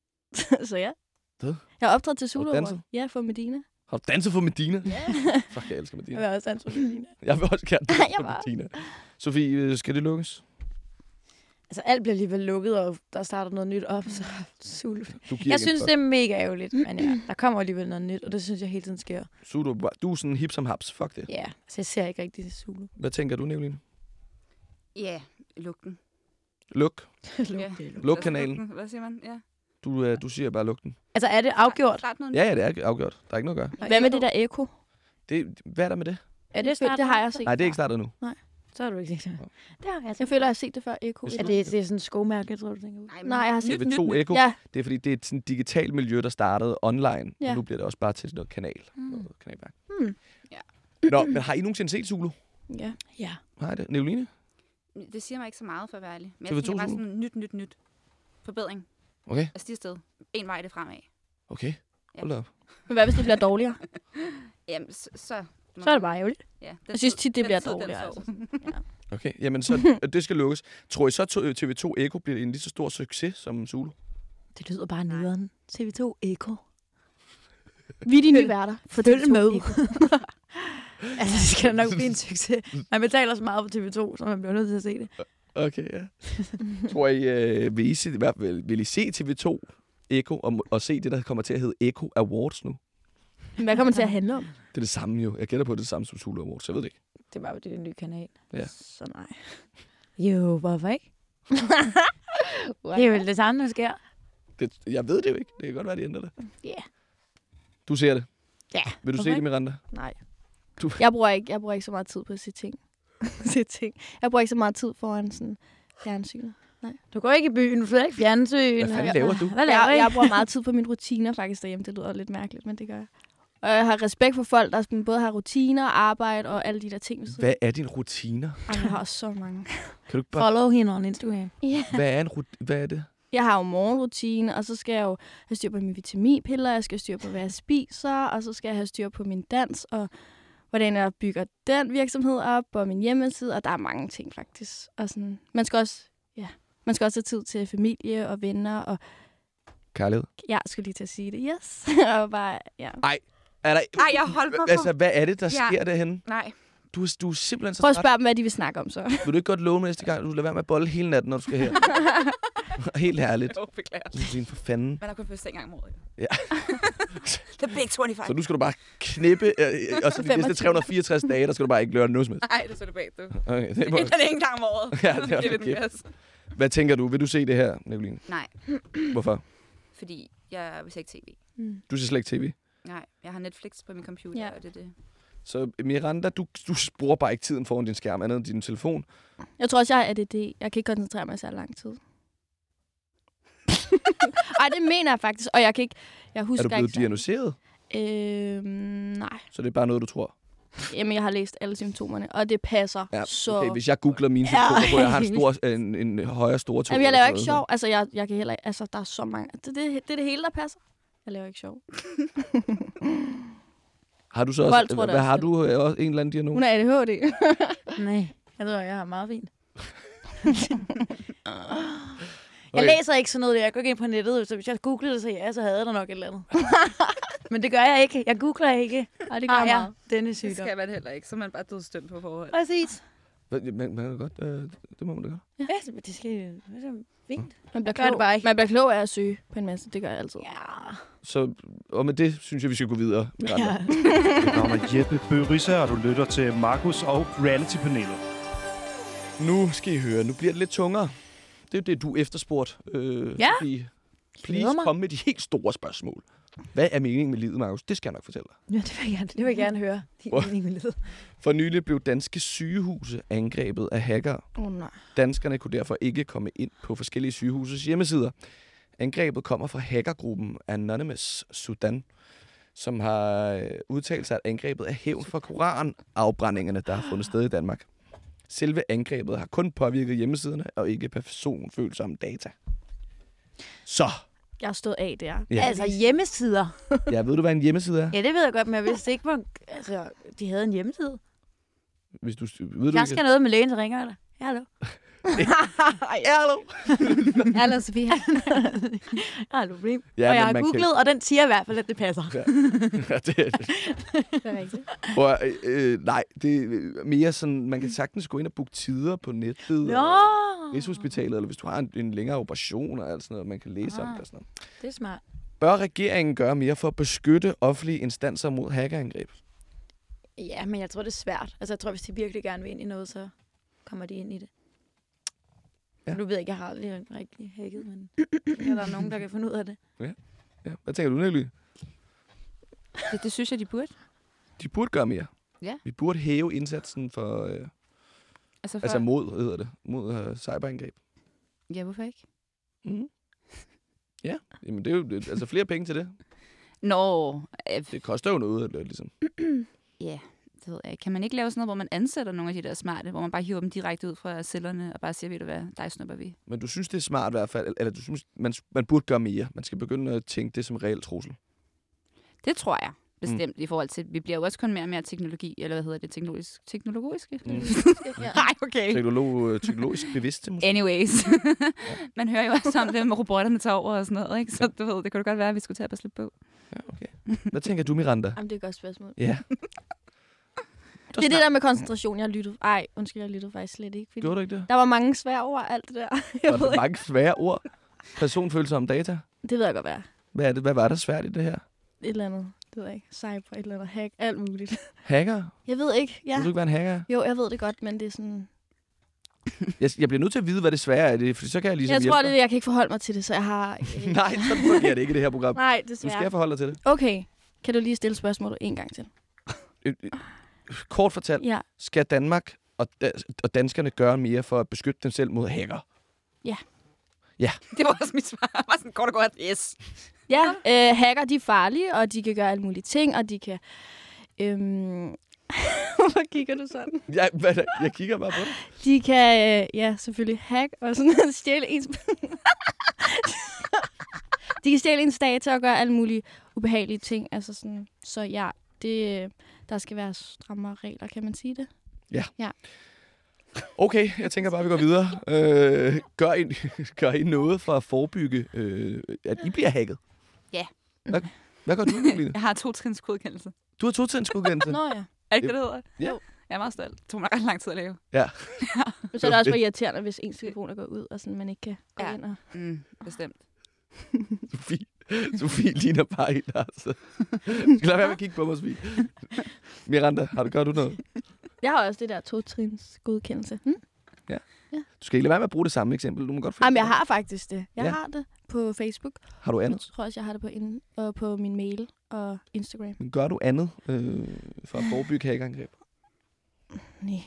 så ja. Hvad? Jeg har optrådt til Zulu? Awards. Ja, for Medina. Har du danset for Medina? Ja. Fuck, jeg elsker Jeg Medina. vil også danse for Medina. Jeg vil også gerne danse Jeg for var- Medina. Sofie, øh, skal det lukkes? Altså, alt bliver alligevel lukket, og der starter noget nyt op, så Zulu. Giver Jeg synes, det er mega ærgerligt, men ja, der kommer alligevel noget nyt, og det synes jeg hele tiden sker. Så du, er bare- du er sådan hip som haps. Fuck det. Ja, så jeg ser ikke rigtig Zulu. Hvad tænker du, Nicoline? Ja, lugten. Luk. Ja. Luk kanalen. Hvad siger man? Ja. Du, øh, du siger bare luk den. Altså, er det afgjort? Ja, ja, det er afgjort. Der er ikke noget at gøre. Hvad med det der eko? Det, hvad er der med det? Er det Det, det har jeg set. Nej, det er ikke startet nu. Så har du ikke set det. Det har jeg Jeg set. føler, jeg har set det før, eko. Er det, det er sådan en skomærke, tror du, tænker ud? men Nej, jeg har set nyt, TV2 nyt. Eko. Ja, Det er fordi, det er et sådan digitalt miljø, der startede online. Ja. Og nu bliver det også bare til noget kanal. Mm. Noget kanalværk. Hmm. Ja. Nå, men har I nogensinde set Zulu? ja. Ja. Har I det? Nicoline? Det siger mig ikke så meget, for at være ærlig. Men TV2 jeg tænker bare sådan nyt, nyt, nyt. Forbedring. Okay, Altså de sted. En vej det fremad. okay. Hold da op. Men hvad hvis det bliver dårligere? Jamen, så... Så, Så er det bare ærgerligt. Ja, den Jeg synes tid- tit, det den bliver tid, dårligere, så. Okay, jamen så det skal lukkes. Tror I så to- TV2 Eko bliver en lige så stor succes som Zulu? Det lyder bare nederen. TV2 Eko. Vi er de nye værter. Følg TV2 med. Altså, det skal nok blive en succes. Man betaler så meget på TV2, så man bliver nødt til at se det. Okay, ja. Tror I, øh, vil, I se, hvad, vil, vil I se TV2 Eko og, og se det, der kommer til at hedde Eko Awards nu? Hvad kommer det til at handle om? Det er det samme jo. Jeg gætter på, at det er det samme som Zulu Awards. Jeg ved det ikke. Det var jo det, er en ny kanal. Ja. Så nej. Jo, hvorfor ikke? Det er jo det samme, der sker. det. Jeg ved det jo ikke. Det kan godt være, de ændrer det. Ja. Du ser det? Ja, Vil du hvorfor se det? Miranda? Nej. Du- Jeg bruger ikke, jeg bruger ikke så meget tid på at se ting. se ting. Jeg bruger ikke så meget tid foran sådan fjernsynet. Du går ikke i byen, du ikke fjernsyn. Hvad fanden laver du? Hvad laver Jeg, jeg bruger meget tid på mine rutiner faktisk derhjemme. Det lyder lidt mærkeligt, men det gør jeg. Og jeg har respekt for folk, der sådan både har rutiner, arbejde og alle de der ting. Hvad er dine rutiner? Ej, jeg har også så mange. Kan du ikke bare... Follow hende on Instagram. Ja. Hvad er, en rut... Hvad er det? Jeg har jo morgenrutine, og så skal jeg jo have styr på mine vitaminpiller, jeg skal have styr på, hvad jeg spiser, og så skal jeg have styr på min dans, og hvordan jeg bygger den virksomhed op, og min hjemmeside, og der er mange ting faktisk. Og sådan, man skal også, ja, man skal også have tid til familie og venner, og Kærlighed? jeg skulle lige til at sige det, yes. og bare, ja. Er der... Ej, jeg holdt mig Altså, hvad er det, der Ja. sker derhenne? Nej. Du, du er simpelthen så Prøv at spørge dem, hvad de vil snakke om så. Vil du ikke godt love mig næste gang, du lader være med at bolle hele natten, når du skal her? Helt ærligt. Jo, beklager. Din for fanden. Man har kun fødselsdag en gang om året. Ja. The big 25. Så nu skal du bare knippe, øh, øh, og så de næste 25. 364 dage, der skal du bare ikke gøre noget som. Nej, det er så tilbage, du. Okay, det er Det bare- er en gang om året. Ja, det er okay. den. Hvad tænker du? Vil du se det her, Nicoline? Nej, Hvorfor? fordi jeg vil se ikke tv. Mm. Du ser slet ikke tv. Nej, jeg har Netflix på min computer, Ja. og det er det. Så Miranda, du, du bruger bare ikke tiden foran din skærm, andet end din telefon. Jeg tror også, jeg har ADD. Jeg kan ikke koncentrere mig så lang tid. Ej, det mener jeg faktisk. Og jeg kan ikke... Jeg Er husker du blevet ikke så- diagnoseret? Øhm, nej. Så det er bare noget, du tror? Jamen, jeg har læst alle symptomerne, og det passer. Ja, så... okay. Hvis jeg googler mine Ja. symptomer, hvor jeg har en, stor, en, en højere store tog. Jamen, jeg laver ikke sjov. Altså, jeg, jeg kan heller ikke... Altså, der er så mange... Det, det, det er det hele, der passer. Jeg laver ikke sjov. Har du så Folk også, tror hvad, har selv. du øh, også en eller anden diagnose? Hun er ADHD. Nej, jeg tror, jeg har meget fint. Jeg Okay. læser ikke sådan noget der. Jeg går ikke ind på nettet, så hvis jeg googlede det, så ja, så havde jeg der nok et eller andet. Men det gør jeg ikke. Jeg googler ikke. Ej, det gør Ah, jeg denne Det sygdom. skal man heller ikke, så man bare dødstømt på forhold. Præcis. Hvad- Man, man kan godt, øh, det må man da godt. Ja, det- det skal det er fint. Man bliver Gør det klog. bare ikke. Man bliver klog af at søge på en masse. Det gør jeg altid. Ja. Så, og med det synes jeg, vi skal gå videre. Miranda. ja. Mit navn er Jeppe Bøgerisse, og du lytter til Markus og Reality-panelet. Nu skal I høre, nu bliver det lidt tungere. Det er jo det, du efterspurgte. Øh, Ja. Glæder Please, mig. kom med de helt store spørgsmål. Hvad er meningen med livet, Markus? Det skal jeg nok fortælle dig. ja, det vil jeg gerne, det vil jeg gerne høre. Din Hvor- mening med livet. For nylig blev danske sygehuse angrebet af hackere. Åh, oh, nej. Danskerne kunne derfor ikke komme ind på forskellige sygehuses hjemmesider. Angrebet kommer fra hackergruppen Anonymous Sudan, som har øh, udtalt sig, at angrebet er hævn for koranafbrændingerne, der har fundet sted i Danmark. Selve angrebet har kun påvirket hjemmesiderne og ikke personfølsomme data. Så, Jeg har stået af der. Ja. Altså hjemmesider. ja, ved du, hvad en hjemmeside er? Ja, det ved jeg godt, men jeg vidste ikke, hvor... Altså, de havde en hjemmeside. Hvis du, ved du Jeg ikke? skal have noget med lægen, så ringer jeg dig. Ja, hallo. Hallo! Hallo, har et problem. Ja, og jeg har man kan- googlet, og den siger i hvert fald, at det passer. Ja. ja, det, er det. Det er rigtigt. Prøv, at- øh, nej, det er mere sådan, man kan sagtens gå ind og booke tider på nettet. Nå! og Rigshospitalet, eller hvis du har en, en længere operation og alt sådan noget, man kan læse om Ah. det og sådan noget. Det er smart. Bør regeringen gøre mere for at beskytte offentlige instanser mod hackerangreb? Ja, men jeg tror, det er svært. Altså, jeg tror, hvis de virkelig gerne vil ind i noget, så kommer de ind i det. Ja. Ja. Nu ved jeg ikke, jeg har aldrig rigtig hacket, men er der nogen, der kan finde ud af det? Ja. Hvad tænker du, Nelly? Det, det synes jeg, de burde. De burde gøre mere. Ja. Vi burde hæve indsatsen for, øh, Altså, for, altså mod, hedder det, mod øh, cyberangreb. ja, hvorfor ikke? Mm. Ja, jamen det er jo det, altså flere penge til det. Nå, øh, Det koster jo noget, eller, ligesom. ja, det jeg ikke. Kan man ikke lave sådan noget, hvor man ansætter nogle af de der smarte, hvor man bare hiver dem direkte ud fra cellerne og bare siger, ved du hvad, dig snupper vi. Men du synes, det er smart i hvert fald, eller du synes, man, man burde gøre mere. Man skal begynde at tænke det som reelt trussel. Det tror jeg bestemt mm. i forhold til, vi bliver jo også kun mere og mere teknologi, eller hvad hedder det, teknologisk, teknologiske? Mm. Nej, okay. Teknolog, øh, teknologisk bevidste måske. Anyways. man hører jo også om det med robotterne tager over og sådan noget, ikke? Så du ved, det kunne godt være, at vi skulle tage på slip på. Ja, okay. Hvad tænker du, Miranda? Jamen, det er et godt spørgsmål. Ja. Det er det der med koncentration, jeg har lyttet. Ej, undskyld, jeg lyttede faktisk slet ikke. Gjorde du ikke det? Der var mange svære ord, alt det der. Jeg Var ved der ikke. mange svære ord? Personfølsomme data? Det ved jeg godt være. Hvad, er det, hvad var der svært i det her? Et eller andet. Det ved jeg ikke. Cyber, et eller andet hack, alt muligt. Hacker? Jeg ved ikke. Ja. Vil du ikke være en hacker? Jo, jeg ved det godt, men det er sådan... Jeg, jeg bliver nødt til at vide, hvad det svære er, det, for så kan jeg ligesom jeg tror, det er, jeg kan ikke forholde mig til det, så jeg har... dig. Nej, sådan fungerer det ikke i det her program. Nej, Du desværre. skal forholde dig til det. Okay, kan du lige stille spørgsmålet en gang til? Kort fortalt, Ja. skal Danmark og, da- og danskerne gøre mere for at beskytte dem selv mod hacker? Det var også mit svar. Jeg var sådan kort og godt, yes. Ja, øh, hacker, de er farlige, og de kan gøre alle mulige ting, og de kan... Øhm... Hvorfor kigger du sådan? Ja, hvad, jeg kigger bare på det. De kan, øh, ja, selvfølgelig hack og sådan stjæle ens... de kan stjæle ens data og gøre alle mulige ubehagelige ting. Altså sådan, så ja, det, øh, der skal være strammere regler, kan man sige det? Okay, jeg tænker bare, at vi går videre. Øh, gør, I, gør I noget for at forebygge, øh, at I bliver hacket? Ja. Hvad, hvad gør du, Line? Jeg har to trins godkendelse. Du har totrindsgodkendelse. Nå ja. Er ikke det, det hedder? Ja. Jo. Jeg er meget stolt. Det tog mig ret lang tid at lave. Men så er det også for irriterende, hvis ens telefon er gået ud, og sådan, man ikke kan gå Ja. ja. ind og... Mm, bestemt. Sofie, Sofie ligner bare der altså. Skal lade være med at kigge på mig, Sofie. Miranda, har du, gør du noget? Jeg har også det der to-trins godkendelse. Hm? Du skal ikke lade være med at bruge det samme eksempel. Du må godt Jamen, jeg har faktisk det. Jeg Ja. ja. har det på Facebook. Har du Jeg andet? tror også, jeg har det på, in- og på min mail og Instagram. Men gør du andet øh, for at forebygge hackerangreb? Nej.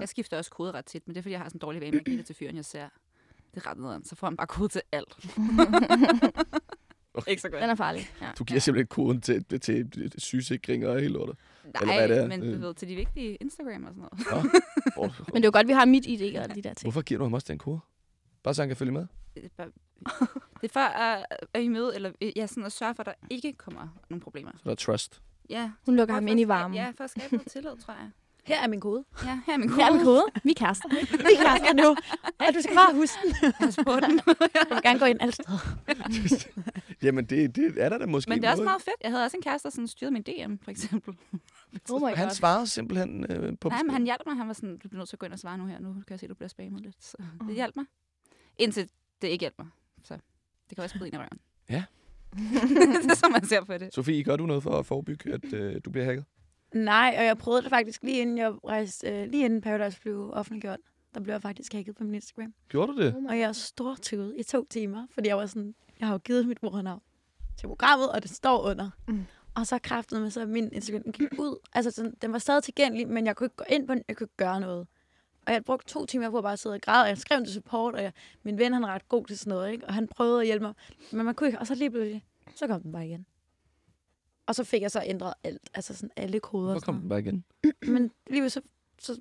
Jeg skifter også kode ret tit, men det er, fordi jeg har sådan en dårlig vane med at give det til fyren, jeg ser. Det er ret nederen. Så får han bare kode til alt. Okay. Ikke så godt. Den er farlig. Ja. Du giver simpelthen koden til, til, til sygesikring og hele lortet. eller Nej, hvad det er. men Øh. du ved, til de vigtige Instagram og sådan noget. Hvor, Men det er jo godt, vi har mit ID og de der ting. hvorfor giver du ham også den kode? Bare så han kan følge med? Det er, bare, det er for at, at I med, eller øh, ja, sådan at sørge for, at der ikke kommer nogen problemer. Så der er trust. Ja. Hun lukker ham ind i varmen. Ja, for at skabe noget tillid, tror jeg. Her er min kode. Ja, her er min kode. Her er min kode. Vi er kærester. Vi er kærester nu. Ja, du skal bare huske den. Pas på den. Du vil gerne gå ind alle steder. Jamen, det, det er der da måske Men det er også noget. meget fedt. Jeg havde også en kæreste, der sådan styrede min DM, for eksempel. Oh my Han god. svarede simpelthen øh, på Nej, men han hjalp mig. Han var sådan, du bliver nødt til at gå ind og svare nu her. Nu kan jeg se, at du bliver spammet lidt. Så det hjalp mig. Indtil det ikke hjalp mig. Så det kan også blive en af røven. Ja. det er så, man ser på det. Sofie, gør du noget for at forebygge, at øh, du bliver hacket? Nej, og jeg prøvede det faktisk lige inden jeg rejste, øh, lige inden Paradise blev offentliggjort. Der blev jeg faktisk hacket på min Instagram. Gjorde du det? Og jeg stortøvede i to timer, fordi jeg var sådan, jeg har jo givet mit brugernavn til programmet, og det står under. Mm. Og så kræftede med så at min Instagram den gik ud. Altså, sådan, den var stadig tilgængelig, men jeg kunne ikke gå ind på den, jeg kunne ikke gøre noget. Og jeg havde brugt to timer på at bare sidde og græde, og jeg skrev til support, og jeg, min ven han er ret god til sådan noget, ikke? og han prøvede at hjælpe mig, men man kunne ikke, og så lige pludselig, så kom den bare igen. Og så fik jeg så ændret alt, altså sådan alle koder. Hvor kom den bare igen? Men lige så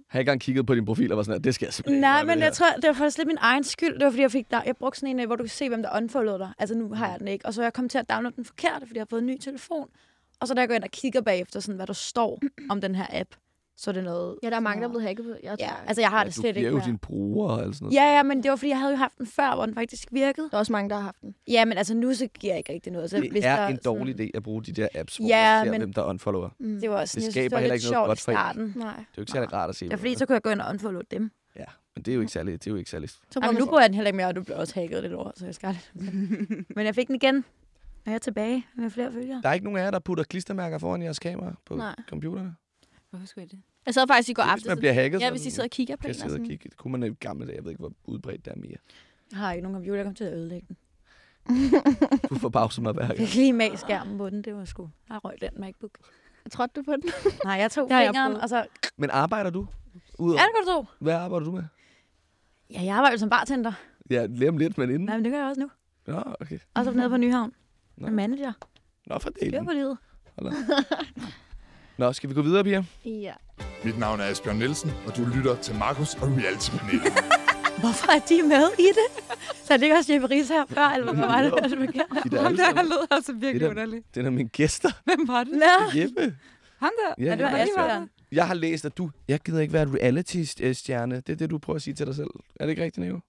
Hackeren kiggede på din profil og var sådan, at det skal jeg simpelthen Nej, ikke men jeg tror, det var faktisk lidt min egen skyld. Det var, fordi jeg fik der, jeg brugte sådan en, øh, hvor du kan se, hvem der unfollowede dig. Altså, nu har jeg den ikke. Og så jeg kommet til at downloade den forkerte, fordi jeg har fået en ny telefon. Og så da jeg går ind og kigger bagefter, sådan, hvad der står om den her app, så er det noget... Ja, der er mange, der er sådan blevet hacket på. Jeg Ja, tror, altså jeg har Ja, det du slet giver ikke jo mere. dine brugere og alt sådan noget. Ja, ja, men det var fordi, jeg havde jo haft den før, hvor den faktisk virkede. Der er også mange, der har haft den. Ja, men altså nu så giver jeg ikke rigtig noget. Så Det hvis er der en dårlig idé at bruge de der apps, hvor Ja, man ser, men- hvem der unfollower. Mm. Det var også Det sådan, skaber det var heller ikke noget godt for en. starten. Nej. Det er jo ikke særlig rart at se. Ja, fordi så kunne jeg gå ind og unfollow dem. Ja, men det er jo ikke særlig, det er jo ikke særlig. Så Jamen, nu bruger jeg den heller ikke mere, og du bliver også hacket lidt over, så jeg skal. Men jeg fik den igen, og jeg er tilbage med flere følgere. Der er ikke nogen af jer, der putter klistermærker foran jeres kamera på computerne? Hvorfor skulle jeg det? Jeg sad faktisk i går Hvis aftes. man bliver hacket, Ja, hvis I sidder og kigger på den. sidde og kigge. Det kunne man i gamle dage. Jeg ved ikke, hvor udbredt det er mere. Jeg har ikke nogen computer, jeg kom til at ødelægge den. Du får pause mig hver Jeg gang. fik lige mag skærmen på den, det var sgu... Jeg røg den MacBook. Trådte du på den? Nej, jeg tog jeg fingeren, prøvet. og så... Men arbejder du? Udover? Ja, det kan du tro. Hvad arbejder du med? Ja, jeg arbejder som bartender. Ja, lige om lidt, men inden. Nej, men det gør jeg også nu. Nå, okay. Og så nede på Nyhavn. Nå. Med manager. Nå, for Styr delen. på livet. Nå, skal vi gå videre, Pia? Ja. Mit navn er Asbjørn Nielsen, og du lytter til Markus og Reality-panelet. Hvorfor er de med i det? Så er det ikke også Jeppe Ries her før, eller hvad var det, der skulle De der Ham der lød altså virkelig Det der- underligt. Det er mine gæster. Hvem var det? Nå, Jeppe. Ham der? Ja, ja, det var jeg, Asbjørn. jeg har læst, at du... Jeg gider ikke være reality-stjerne. Det er det, du prøver at sige til dig selv. Er det ikke rigtigt, Nico?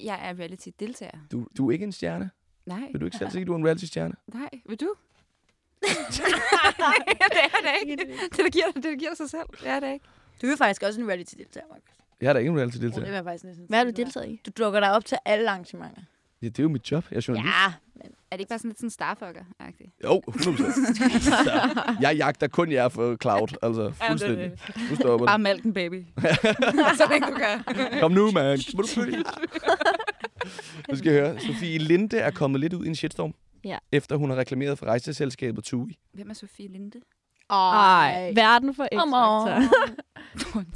Jeg er reality-deltager. Du, du er ikke en stjerne. Nej. Vil du ikke selv sige, at du er en reality-stjerne? Nej, vil du? Nej, det er det ikke. Det, der giver, det, der giver sig selv. Det er det ikke. Du er faktisk også en reality-deltager, Markus. Jeg er da ikke en Ja, reality-deltager. det jeg faktisk næsten Hvad har du deltaget i? Du dukker dig op til alle arrangementer. Ja, det er jo mit job. Jeg er journalist. Ja, men Er det ikke bare sådan lidt sådan starfucker-agtigt? Jo, 100%. jeg jagter kun jer for cloud. Altså, fuldstændig. Stopper Bare det. malken, baby. så længe du kan. Kom nu, man. Må du følge her? Nu skal jeg høre. Sofie Linde er kommet lidt ud i en shitstorm. Ja. Efter hun har reklameret for rejseselskabet TUI. Hvem er Sofie Linde? Ej, verden for. X-Factor.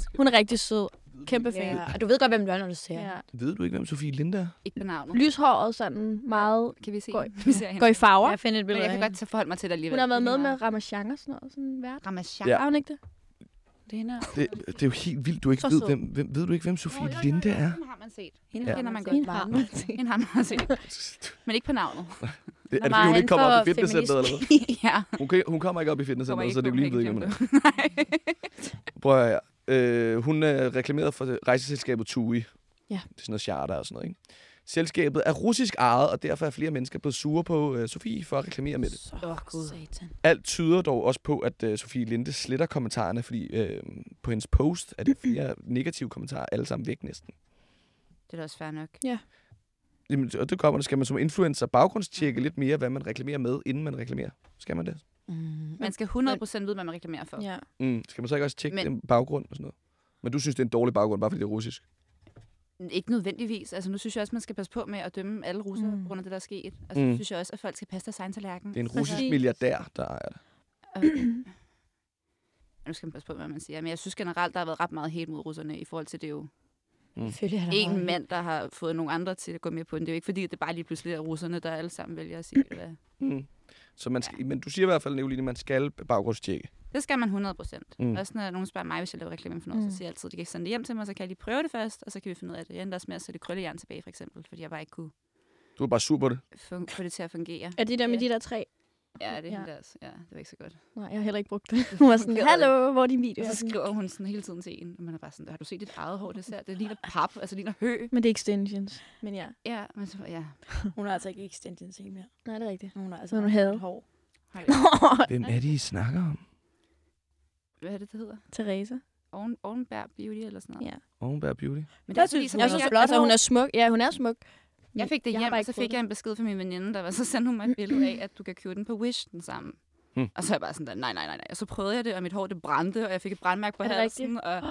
Hun er rigtig sød. Kæmpe fan. Ja, og du ved godt, hvem du er, når du ser. Ja. Ved du ikke, hvem Sofie Linde er? Ikke på navnet. Lyshåret sådan meget Kan vi se? Går- Vi ser hende. går i farver. Jeg finder et Men billede jeg af kan hende. godt tage forholde mig til det alligevel. Hun har været med med Ramachan og sådan noget. Sådan vært. Ramachan. Ja. Har hun ikke det? Det er hende her. Det, det er jo helt vildt, du ikke Så ved, hvem, hvem, ved du ikke, hvem Sofie jo, Linde er? Hende har man set. Hende Ja. kender man Hende godt. har man set. Hende har man set. Men ikke på navnet. Det, er det, fordi hun ikke kommer op i fitnesscenteret, eller hvad? ja. Hun, kan, hun kommer ikke op i fitnesscenteret, så det er jo lige ved ikke. Prøv at høre. Øh, hun er reklameret for rejseselskabet TUI. Ja. Det er sådan noget charter og sådan noget, ikke? Selskabet er russisk ejet, og derfor er flere mennesker blevet sure på øh, Sofie for at reklamere med det. Så oh, Gud. satan. Alt tyder dog også på, at øh, Sofie Linde sletter kommentarerne, fordi øh, på hendes post er det flere negative kommentarer, alle sammen væk næsten. Det er da også fair nok. Jamen, og det kommer, skal man som influencer baggrundstjekke lidt mere, hvad man reklamerer med, inden man reklamerer. Skal man det? Mm. Man skal 100% vide, hvad man reklamerer for. Ja. Mm. Skal man så ikke også tjekke Men- den baggrund og sådan noget? Men du synes, det er en dårlig baggrund, bare fordi det er russisk? Ikke nødvendigvis. Altså, nu synes jeg også, man skal passe på med at dømme alle russere Mm. på grund af det, der er sket. Altså, Mm. mm. synes jeg også, at folk skal passe deres egen tallerken. Det er en russisk milliardær, der ejer det. øh, nu skal man passe på, hvad man siger. Men jeg synes generelt, der har været ret meget hate mod russerne i forhold til det er jo Selvfølgelig der en meget. mand, der har fået nogle andre til at gå med på den. Det er jo ikke fordi, at det bare lige pludselig er russerne, der alle sammen vælger at sige, hvad. Mm. Så man skal, Men du siger i hvert fald, Nicoline, man skal baggrundstjekke. Det skal man 100 procent. Mm. Mm. Også når nogen spørger mig, hvis jeg laver reklame for noget, Mm. så siger jeg altid, at de kan sende det hjem til mig, så kan jeg lige prøve det først, og så kan vi finde ud af det. Jeg endte også med at sætte krøllejern tilbage, for eksempel, fordi jeg bare ikke kunne Du er bare sur på det. få det til at fungere. Er det der med Ja. de der tre? Ja, det er Ja. deres. Ja, det var ikke så godt. Nej, jeg har heller ikke brugt det. Hun var sådan, hallo, hvor er din video? Og Jeg så skriver hun sådan hele tiden til en, og man er bare sådan, har du set dit eget hår? Det ser, det ligner pap, altså det ligner hø. Men det er extensions. Men ja, Ja, men så, ja. Hun har altså ikke extensions i mere. nej, det er rigtigt. Hun har altså hun havde. hår. Hvem er det, I snakker om? Hvad er det, det hedder? Teresa. Oven, Ovenberg Beauty eller sådan noget. Ja. Ovenberg Beauty. Men Jeg er synes, fordi, hun så er fik flot. Altså, hun er smuk. Ja, hun er smuk. Jeg fik det Jeg hjem, bare og så fik jeg en besked fra min veninde, der var så sendte hun mig et billede af, at du kan købe den på Wish den samme. Hmm. Og så er jeg bare sådan der, nej, nej, nej, nej. Og så prøvede jeg det, og mit hår det brændte, og jeg fik et brandmærke på Er halsen. Og,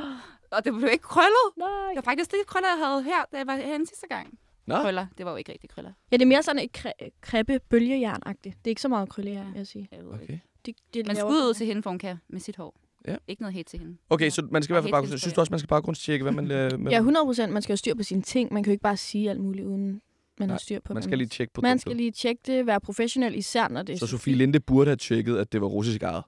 og det blev ikke krøllet. Nej. Det var faktisk det krøller, jeg havde her, da jeg var herinde sidste gang. Nå, Krøller. Det var jo ikke rigtig krøller. Ja, det er mere sådan et kre- kreppe bølgejern-agtigt. Det er ikke så meget krøllejern, vil jeg sige. Jeg okay. Det, det laver- skud ud til hende, for hun kan med sit hår. Ja. Ikke noget hate til hende. Okay, så man skal i hvert fald Helt vildt Synes du også, man skal baggrundstjekke, hvad man... Øh, med, Ja, 100 procent. Man skal jo styr på sine ting. Man kan jo ikke bare sige alt muligt, uden man Nej, har styr på man skal lige tjekke på Man skal lige tjekke det, være professionel, især når det Så Sofie Linde burde have tjekket, at det var russisk ejet.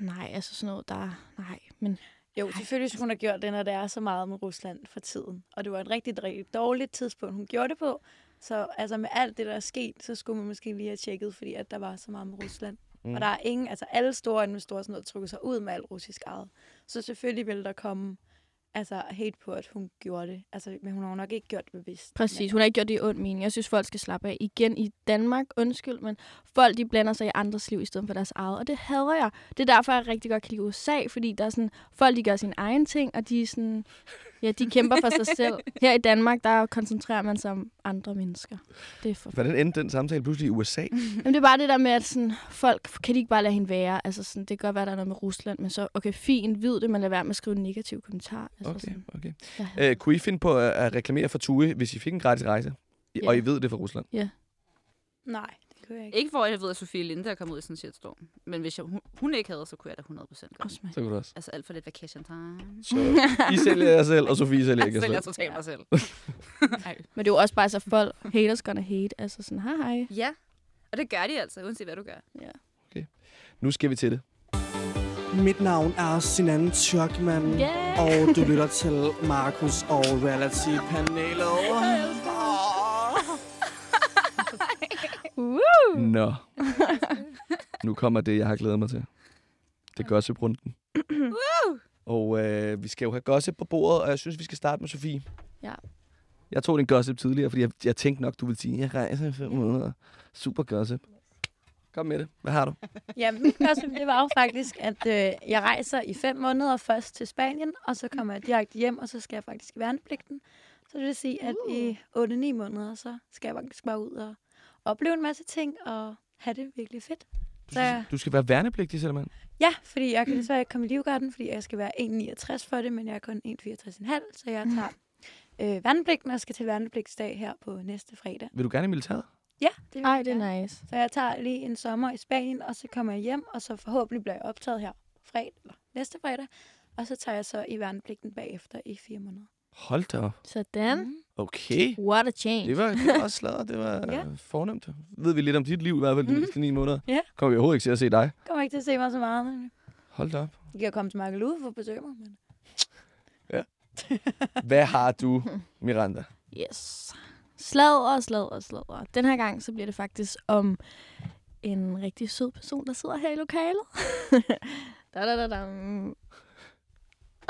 Nej, altså sådan noget, der... Nej, men Jo, selvfølgelig skulle hun have gjort det, når det er så meget med Rusland for tiden. Og det var et rigtig, rigtig dårligt tidspunkt, hun gjorde det på. Så altså med alt det, der er sket, så skulle man måske lige have tjekket, fordi at der var så meget med Rusland. Mm. Og der er ingen, altså alle store investorer sådan noget, trukket sig ud med alt russisk ejet. Så selvfølgelig vil der komme altså, hate på, at hun gjorde det. Altså, men hun har nok ikke gjort det bevidst. Præcis, hun har ikke gjort det i ond mening. Jeg synes, folk skal slappe af. Igen i Danmark, undskyld, men folk de blander sig i andres liv i stedet for deres eget. Og det hader jeg. Det er derfor, jeg rigtig godt kan lide USA, fordi der er sådan, folk de gør sin egen ting, og de er sådan, ja, de kæmper for sig selv. Her i Danmark, der koncentrerer man sig om andre mennesker. Det er for Hvordan endte den samtale pludselig i USA? Jamen, det er bare det der med, at sådan, folk kan de ikke bare lade hende være. Altså, sådan, det kan godt være, der er noget med Rusland, men så, okay, fint, vid det, men lad være med at skrive en negativ kommentar. Altså, Okay, sådan, okay. Ja. Øh, kunne I finde på at, at reklamere for Tue, hvis I fik en gratis rejse? I- Ja. Og I ved det fra Rusland? ja. Nej, jeg ikke. Ikke for, at jeg ved, at Sofie Linde er kommet ud i sådan en shitstorm. Men hvis jeg, hun, hun ikke havde, så kunne jeg da 100% gøre det. Så kunne du også. Altså alt for lidt vacation time. Så I sælger jer selv, og Sofie sælger ikke Jeg jer sælger selv. totalt mig selv. Men det er jo også bare så folk, haters gonna hate. Altså sådan, hej hej. Ja, og det gør de altså, uanset hvad du gør. Nu skal vi til det. Mit navn er Sinan Tjørkman, Yeah. og du lytter til Markus og Reality-panelet. Nå. nu kommer det, jeg har glædet mig til. Det er gossip-runden. og øh, vi skal jo have gossip på bordet, og jeg synes, vi skal starte med Sofie. Ja. Jeg tog din gossip tidligere, fordi jeg, jeg tænkte nok, du ville sige, jeg rejser i fem måneder. Super gossip. Kom med det. Hvad har du? Ja, mit gossip, det var jo faktisk, at øh, jeg rejser i fem måneder først til Spanien, og så kommer jeg direkte hjem, og så skal jeg faktisk i værnepligten. Så det vil sige, at i 8-9 måneder, så skal jeg faktisk bare ud og opleve en masse ting, og have det virkelig fedt. Så, jeg- Du skal være værnepligtig, Selman. ja, fordi jeg kan desværre ikke komme i livgarden, fordi jeg skal være 1,69 for det, men jeg er kun 1,64,5, så jeg tager øh, værnepligten, og skal til værnepligtsdag her på næste fredag. Vil du gerne i militæret? Ja, det vil Ej, det er nice. Så jeg tager lige en sommer i Spanien, og så kommer jeg hjem, og så forhåbentlig bliver jeg optaget her fredag, eller næste fredag. Og så tager jeg så i værnepligten bagefter i fire måneder. Hold da op. Sådan. Mm. Okay. What a change. Det var, det var også sladder. Det var Ja. ja. fornemt. Ved vi lidt om dit liv, i hvert fald de Mhm. næste ni måneder. Ja. Kommer vi overhovedet ikke til at se dig. Kommer ikke til at se mig så meget. nemlig. Hold da op. I kan komme til Markelude for at besøge mig. Men... Hvad har du, Miranda? Yes. Sladder, sladder, sladder. Den her gang, så bliver det faktisk om en rigtig sød person, der sidder her i lokalet. da, da, da, da.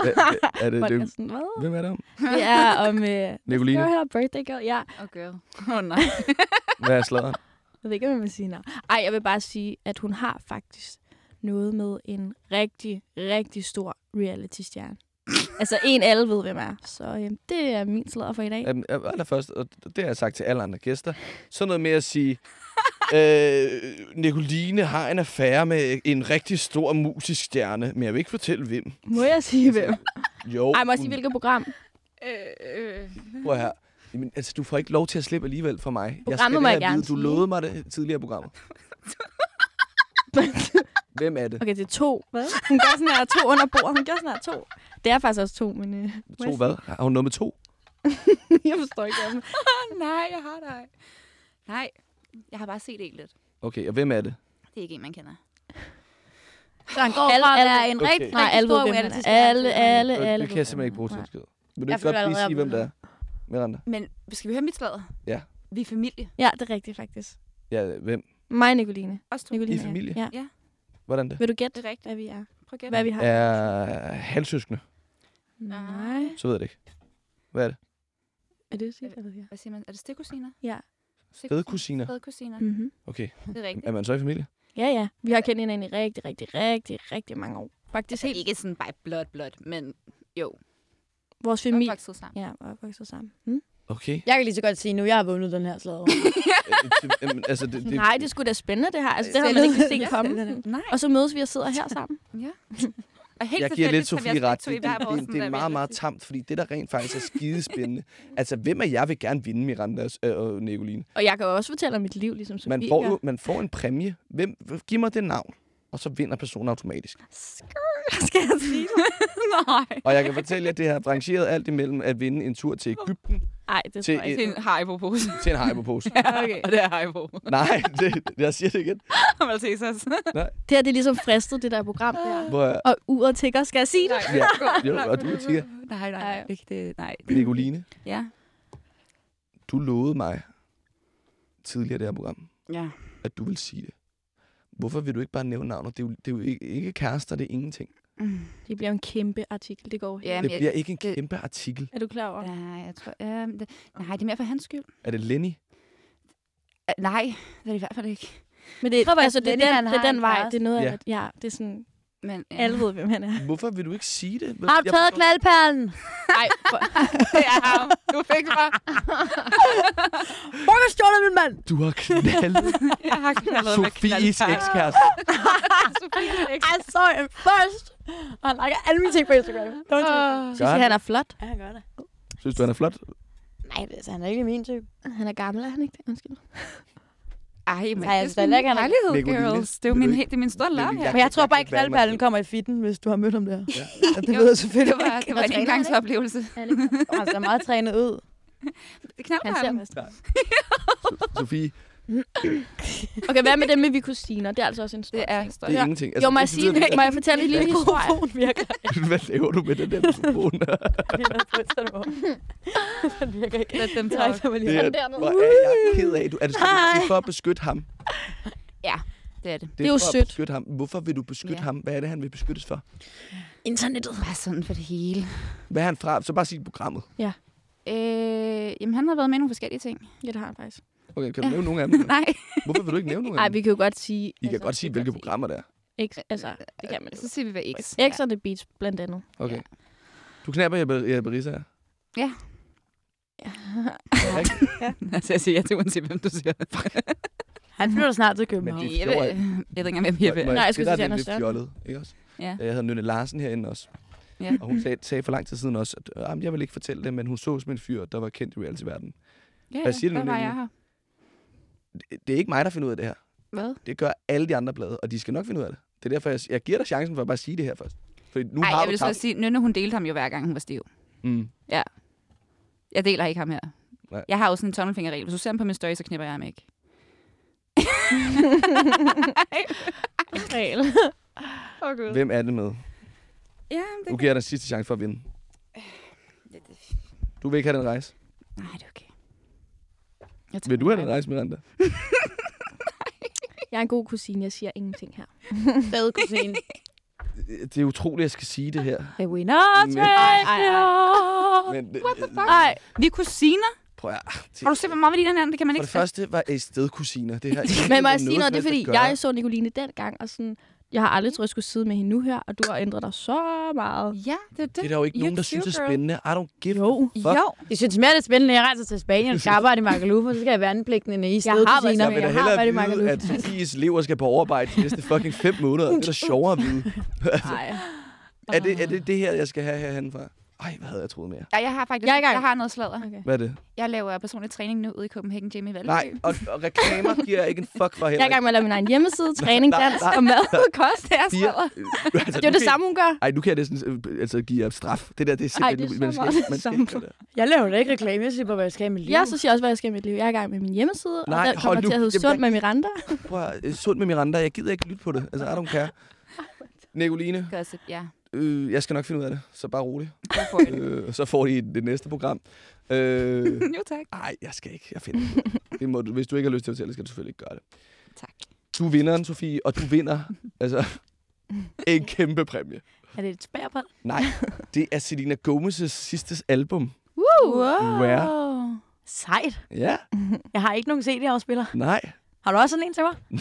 Hva, hva- er det, Folk er det, sådan, hvad? hvem er det om? Det er om... Øh, Nicoline? Her, birthday girl. Ja, oh, girl. Åh, oh, nej. Hvad er sladderen? jeg ved ikke, om jeg vil sige navn. Ej, jeg vil bare sige, at hun har faktisk noget med en rigtig, rigtig stor reality-stjerne. altså, en alle ved, hvem er. Så øh, det er min sladder for i dag. Jamen, Allerførst, og det har jeg sagt til alle andre gæster, sådan noget med at sige, øh, Nicoline har en affære med en rigtig stor musisk stjerne, men jeg vil ikke fortælle hvem. Må jeg sige, hvem? Jo, Ej, må jeg sige, hvilket program? øh, øh. Prøv her. Jamen, altså, du får ikke lov til at slippe alligevel for mig. jeg Programmet skal må jeg gerne vide. Du lovede mig det tidligere programmet. Hvem er det? Okay, det er to. Hvad? Hun gør sådan her to under bordet. Hun gør sådan her to. Det er faktisk også to, men... Øh, To jeg hvad? Har hun noget med to? jeg forstår ikke dem. nej, jeg har dig. Nej, jeg har bare set en lidt. Okay, og hvem er det? Det er ikke en, man kender. Så han går Alle- fra at alle- være en Okay. rigtig, Nej, rigtig stor er. reality-stjerne Alle, alle, alle det kan jeg simpelthen ikke bruge til er. skid. Vil du ikke godt lige sige, hvem det er? Miranda? Men skal vi høre mit sladder? Ja. Vi er familie. Ja, det er rigtigt, faktisk. Ja, hvem? Mig og Nicoline. Os to. Nicoline I familie? Ja. Ja. Hvordan det? Vil du gætte, Det er rigtigt. hvad vi er? Prøv at gætte. Hvad vi har? Er halvsøskende? Nej. Så ved jeg det ikke. Hvad er det? Er det sige, hvad det er? Hvad siger man? Er det stikkusiner? Ja. Stedkusiner? Stedkusiner. Mm-hmm. Okay. Det er rigtigt. Er man så i familie? Ja, ja. Vi har kendt hinanden i rigtig, rigtig, rigtig, rigtig mange år. Faktisk Altså helt ikke sådan bare blot, blot, men jo. vores familie. Opvokset sammen. Ja, opvokset sammen. Hmm? Okay. Jeg kan lige så godt sige nu, jeg har vundet den her. Jamen, altså, det, det, Nej, det sgu da spændende, det her. Altså, det har man ikke set komme. Nej. Og så mødes vi og sidder her sammen. Ja. Og helt jeg giver lidt Sofie ret. Det, det, det, det er meget, meget tamt, fordi det, der rent faktisk er skidespændende. altså, hvem af jer vil gerne vinde Miranda og- og Nicoline? Og jeg kan jo også fortælle om mit liv, ligesom Sofie Man får, gør. jo, man får en præmie. Hvem, giv mig det navn, og så vinder personen automatisk. Skal jeg sige det? Nej. Og jeg kan fortælle jer, at det har brancheret alt imellem at vinde en tur til Ægypten Nej, det Til tror jeg ikke. Til en Haribo-pose. til en Haribo-pose. ja, okay. Og det er Haribo. Nej, det, jeg siger det igen. Maltesers. Det her det er ligesom fristet, det der program der. Hvor jeg, Og uret tigger. Skal jeg sige det? ja, jo, og du siger, Nej, nej, nej. Ikke det, nej. Nicoline, Ja. du lovede mig tidligere det her program, Ja. at du vil sige det. Hvorfor vil du ikke bare nævne navnet? Det er jo, det er jo ikke, ikke kærester, det er ingenting. Mm. Det bliver en kæmpe artikel. Det går. Ja, det men jeg- bliver ikke en det- kæmpe artikel. Er du klar over? Nej, jeg tror... Ja, det, nej, det er mere for hans skyld. Er det Lenny? Uh, nej, det er det i hvert fald ikke. Men det, være altså, det, er Lenny, den, det er den en vej. Det er noget af, Ja. at ja, det er sådan, Men, ja. alle ved, hvem han er. Hvorfor vil du ikke sige det? Har du taget knaldperlen? Nej, det er ham. Du fik mig. Hvor er stjålet min mand? Du har knaldet Jeg har knaldet med Sofies knaldperl. ekskæreste. I saw him first. Og han liker alle mine ting på Instagram. Don't you? Synes I, han er flot? Ja, han gør det. Synes du, han er flot? Nej, er- han er ikke min type. Han er gammel, er han ikke det? Undskyld. Ej, men Nej, det er altså, han- kærlighed, Nicoline, girls. Det er jo min, det er min store love her. Men jeg tror bare ikke, knaldperlen kommer i fitten, hvis du har mødt ham der. Ja. Ja, det ved jeg selvfølgelig Det var, det var en engangsoplevelse. Han ser meget trænet ud. Han mest. Sofie, Okay, hvad med dem med vi kusiner? Det er altså også en stor Det er ting. det er Ja. ingenting. Jo, må jeg det sige betyder, det? Må jeg fortælle en lille historie? Mikrofon virker Hvad laver du med den der mikrofon? Den virker ikke. Det talk. rejser mig lige. Det er, hvor er jeg ked af. Du, er det, sådan, det er for at beskytte ham? Ja, det er det. Det er jo for at sødt. beskytte ham. Hvorfor vil du beskytte Ja. ham? Hvad er det, han vil beskyttes for? Internettet. Bare sådan for det hele. Hvad er han fra? Så bare sig programmet. Øh, jamen, han har været med i nogle forskellige ting. Ja, det har han faktisk. Okay, kan du nævne nogle af dem? Nej. Hvorfor vil du ikke nævne nogle Nej, af dem? vi kan jo godt sige... I kan godt sige, hvilke programmer det er. Ikke, altså, det kan man Så siger vi, hvad X. X on the Beach, blandt andet. Okay. Ja. Du knapper Jeppe, Jeppe Risa her. Ja. Ja, ikke? Altså, jeg siger ja til, uanset hvem du siger. Han flytter snart til Men København. ved, er jeg ved ikke engang, hvem må vil. Nej, jeg skulle sige, er han er fjollet, ikke også? Ja. Jeg havde Nynne Larsen herinde også. Ja. Og hun sagde, sagde for lang tid siden også, at "Jamen, jeg vil ikke fortælle det, men hun så som en fyr, der var kendt i reality-verdenen. Ja, Hvad siger du nu, var jeg her. Det- er ikke mig, der finder ud af det her. Hvad? Det gør alle de andre blade, og de skal nok finde ud af det. Det er derfor, jeg, jeg giver dig chancen for at bare sige det her først. Fordi nu Nej, har jeg du vil så sige, Nynne, hun delte ham jo hver gang, hun var stiv. Mm. Jeg deler ikke ham her. Nej. Jeg har jo sådan en tommelfingerregel. Hvis du ser ham på min story, så knipper jeg ham ikke. Regel. Åh, Gud. Hvem er det med? Ja, det Nu giver jeg dig sidste chance for at vinde. det, Du vil ikke have den rejse. Nej, det er okay. Jeg Vil du have den den rejse, Miranda? Jeg er en god kusine, jeg siger ingenting her. Fed kusine. Det er utroligt, at jeg skal sige det her. The winner Men- take it all. Men, What the fuck? Nej, Vi er kusiner. Prøv at, det, Har du set, hvor meget vi ligner hinanden? Det kan man For ikke det første var I stedkusiner. Det her Men må jeg sige noget? Det er fordi, jeg så Nicoline dengang, og sådan, jeg har aldrig troet, jeg skulle sidde med hende nu her, og du har ændret dig så meget. Ja, det er det. Det er der jo ikke nogen, der synes er girl. spændende. I don't give Jo. fuck. Jo. jeg synes mere, det er spændende, at jeg rejser til Spanien og skal arbejde i Magaluf, og så skal jeg værnepligten end i Jeg har været. Jeg vil da Jeg har hellere været i vide, Magaluf. at Sofies elever skal på overarbejde de næste fucking fem måneder. Det er da sjovere at vide. Nej. er, det, er det det her, jeg skal have herhen fra? Ej, hvad havde jeg troet mere? Ja, jeg har faktisk Jeg i gang. jeg har noget sladder. Okay. Hvad er det? Jeg laver personlig træning nu ude i Copenhagen Gym i Valby. Nej, og, og reklamer giver jeg ikke en fuck for Jeg heller er i gang med at lave min egen hjemmeside, træning, Nej, dans nej. og mad. Kost. Det er sladder. Altså, Det er jo det samme, hun gør. Ej, nu kan jeg næsten øh, altså, give jer straf. Det der, det er Ej, simpelthen... det er så man meget skal, man skal samme. ikke gøre det. Jeg laver da ikke reklame, jeg siger bare, hvad jeg skal i mit liv. Jeg så siger også, hvad jeg skal i mit liv. Jeg er i gang med min hjemmeside, Nej, og hold kommer til at hedde Sund med Miranda. Prøv at, øh, sund med Miranda. Jeg gider ikke lytte på det. Altså, I don't care. Nicoline, Gossip, ja. Øh, jeg skal nok finde ud af det. Så bare rolig. For it. Øh, så får i det næste program. Øh, jo, tak. Nej, jeg skal ikke. Jeg finder det. det må du, hvis du ikke har lyst til at fortælle, skal du selvfølgelig ikke gøre det. Tak. Du er vinderen, Sofie, og du vinder altså en kæmpe præmie. Er det et spærbold? Nej, det er Selena Gomez' sidste album. Wow. Rare. Sejt. Ja, Jeg har ikke nogen CD-afspiller. nej. Har du også sådan en til mig?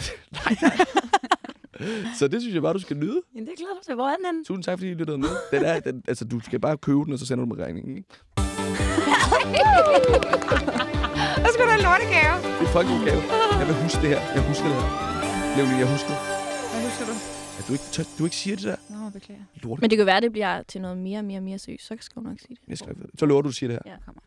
Så det synes jeg bare, du skal nyde. Jamen, det glæder mig til. Hvor er den henne? Tusind tak, fordi I lyttede med. Den er, den, altså, du skal bare købe den, og så sender du mig regningen. Ikke? Der skulle du have en lortegave. Det er fucking gave. Jeg vil huske det her. Jeg husker det her. Leonie, jeg husker. Hvad husker du? At du ikke, tør, du ikke siger det der. Nå, beklager. Lort. Men det kan være, at det bliver til noget mere og mere, mere seriøst. Så skal jeg nok sige det. Jeg skal, så lover du, du siger det her. Ja. Kommer.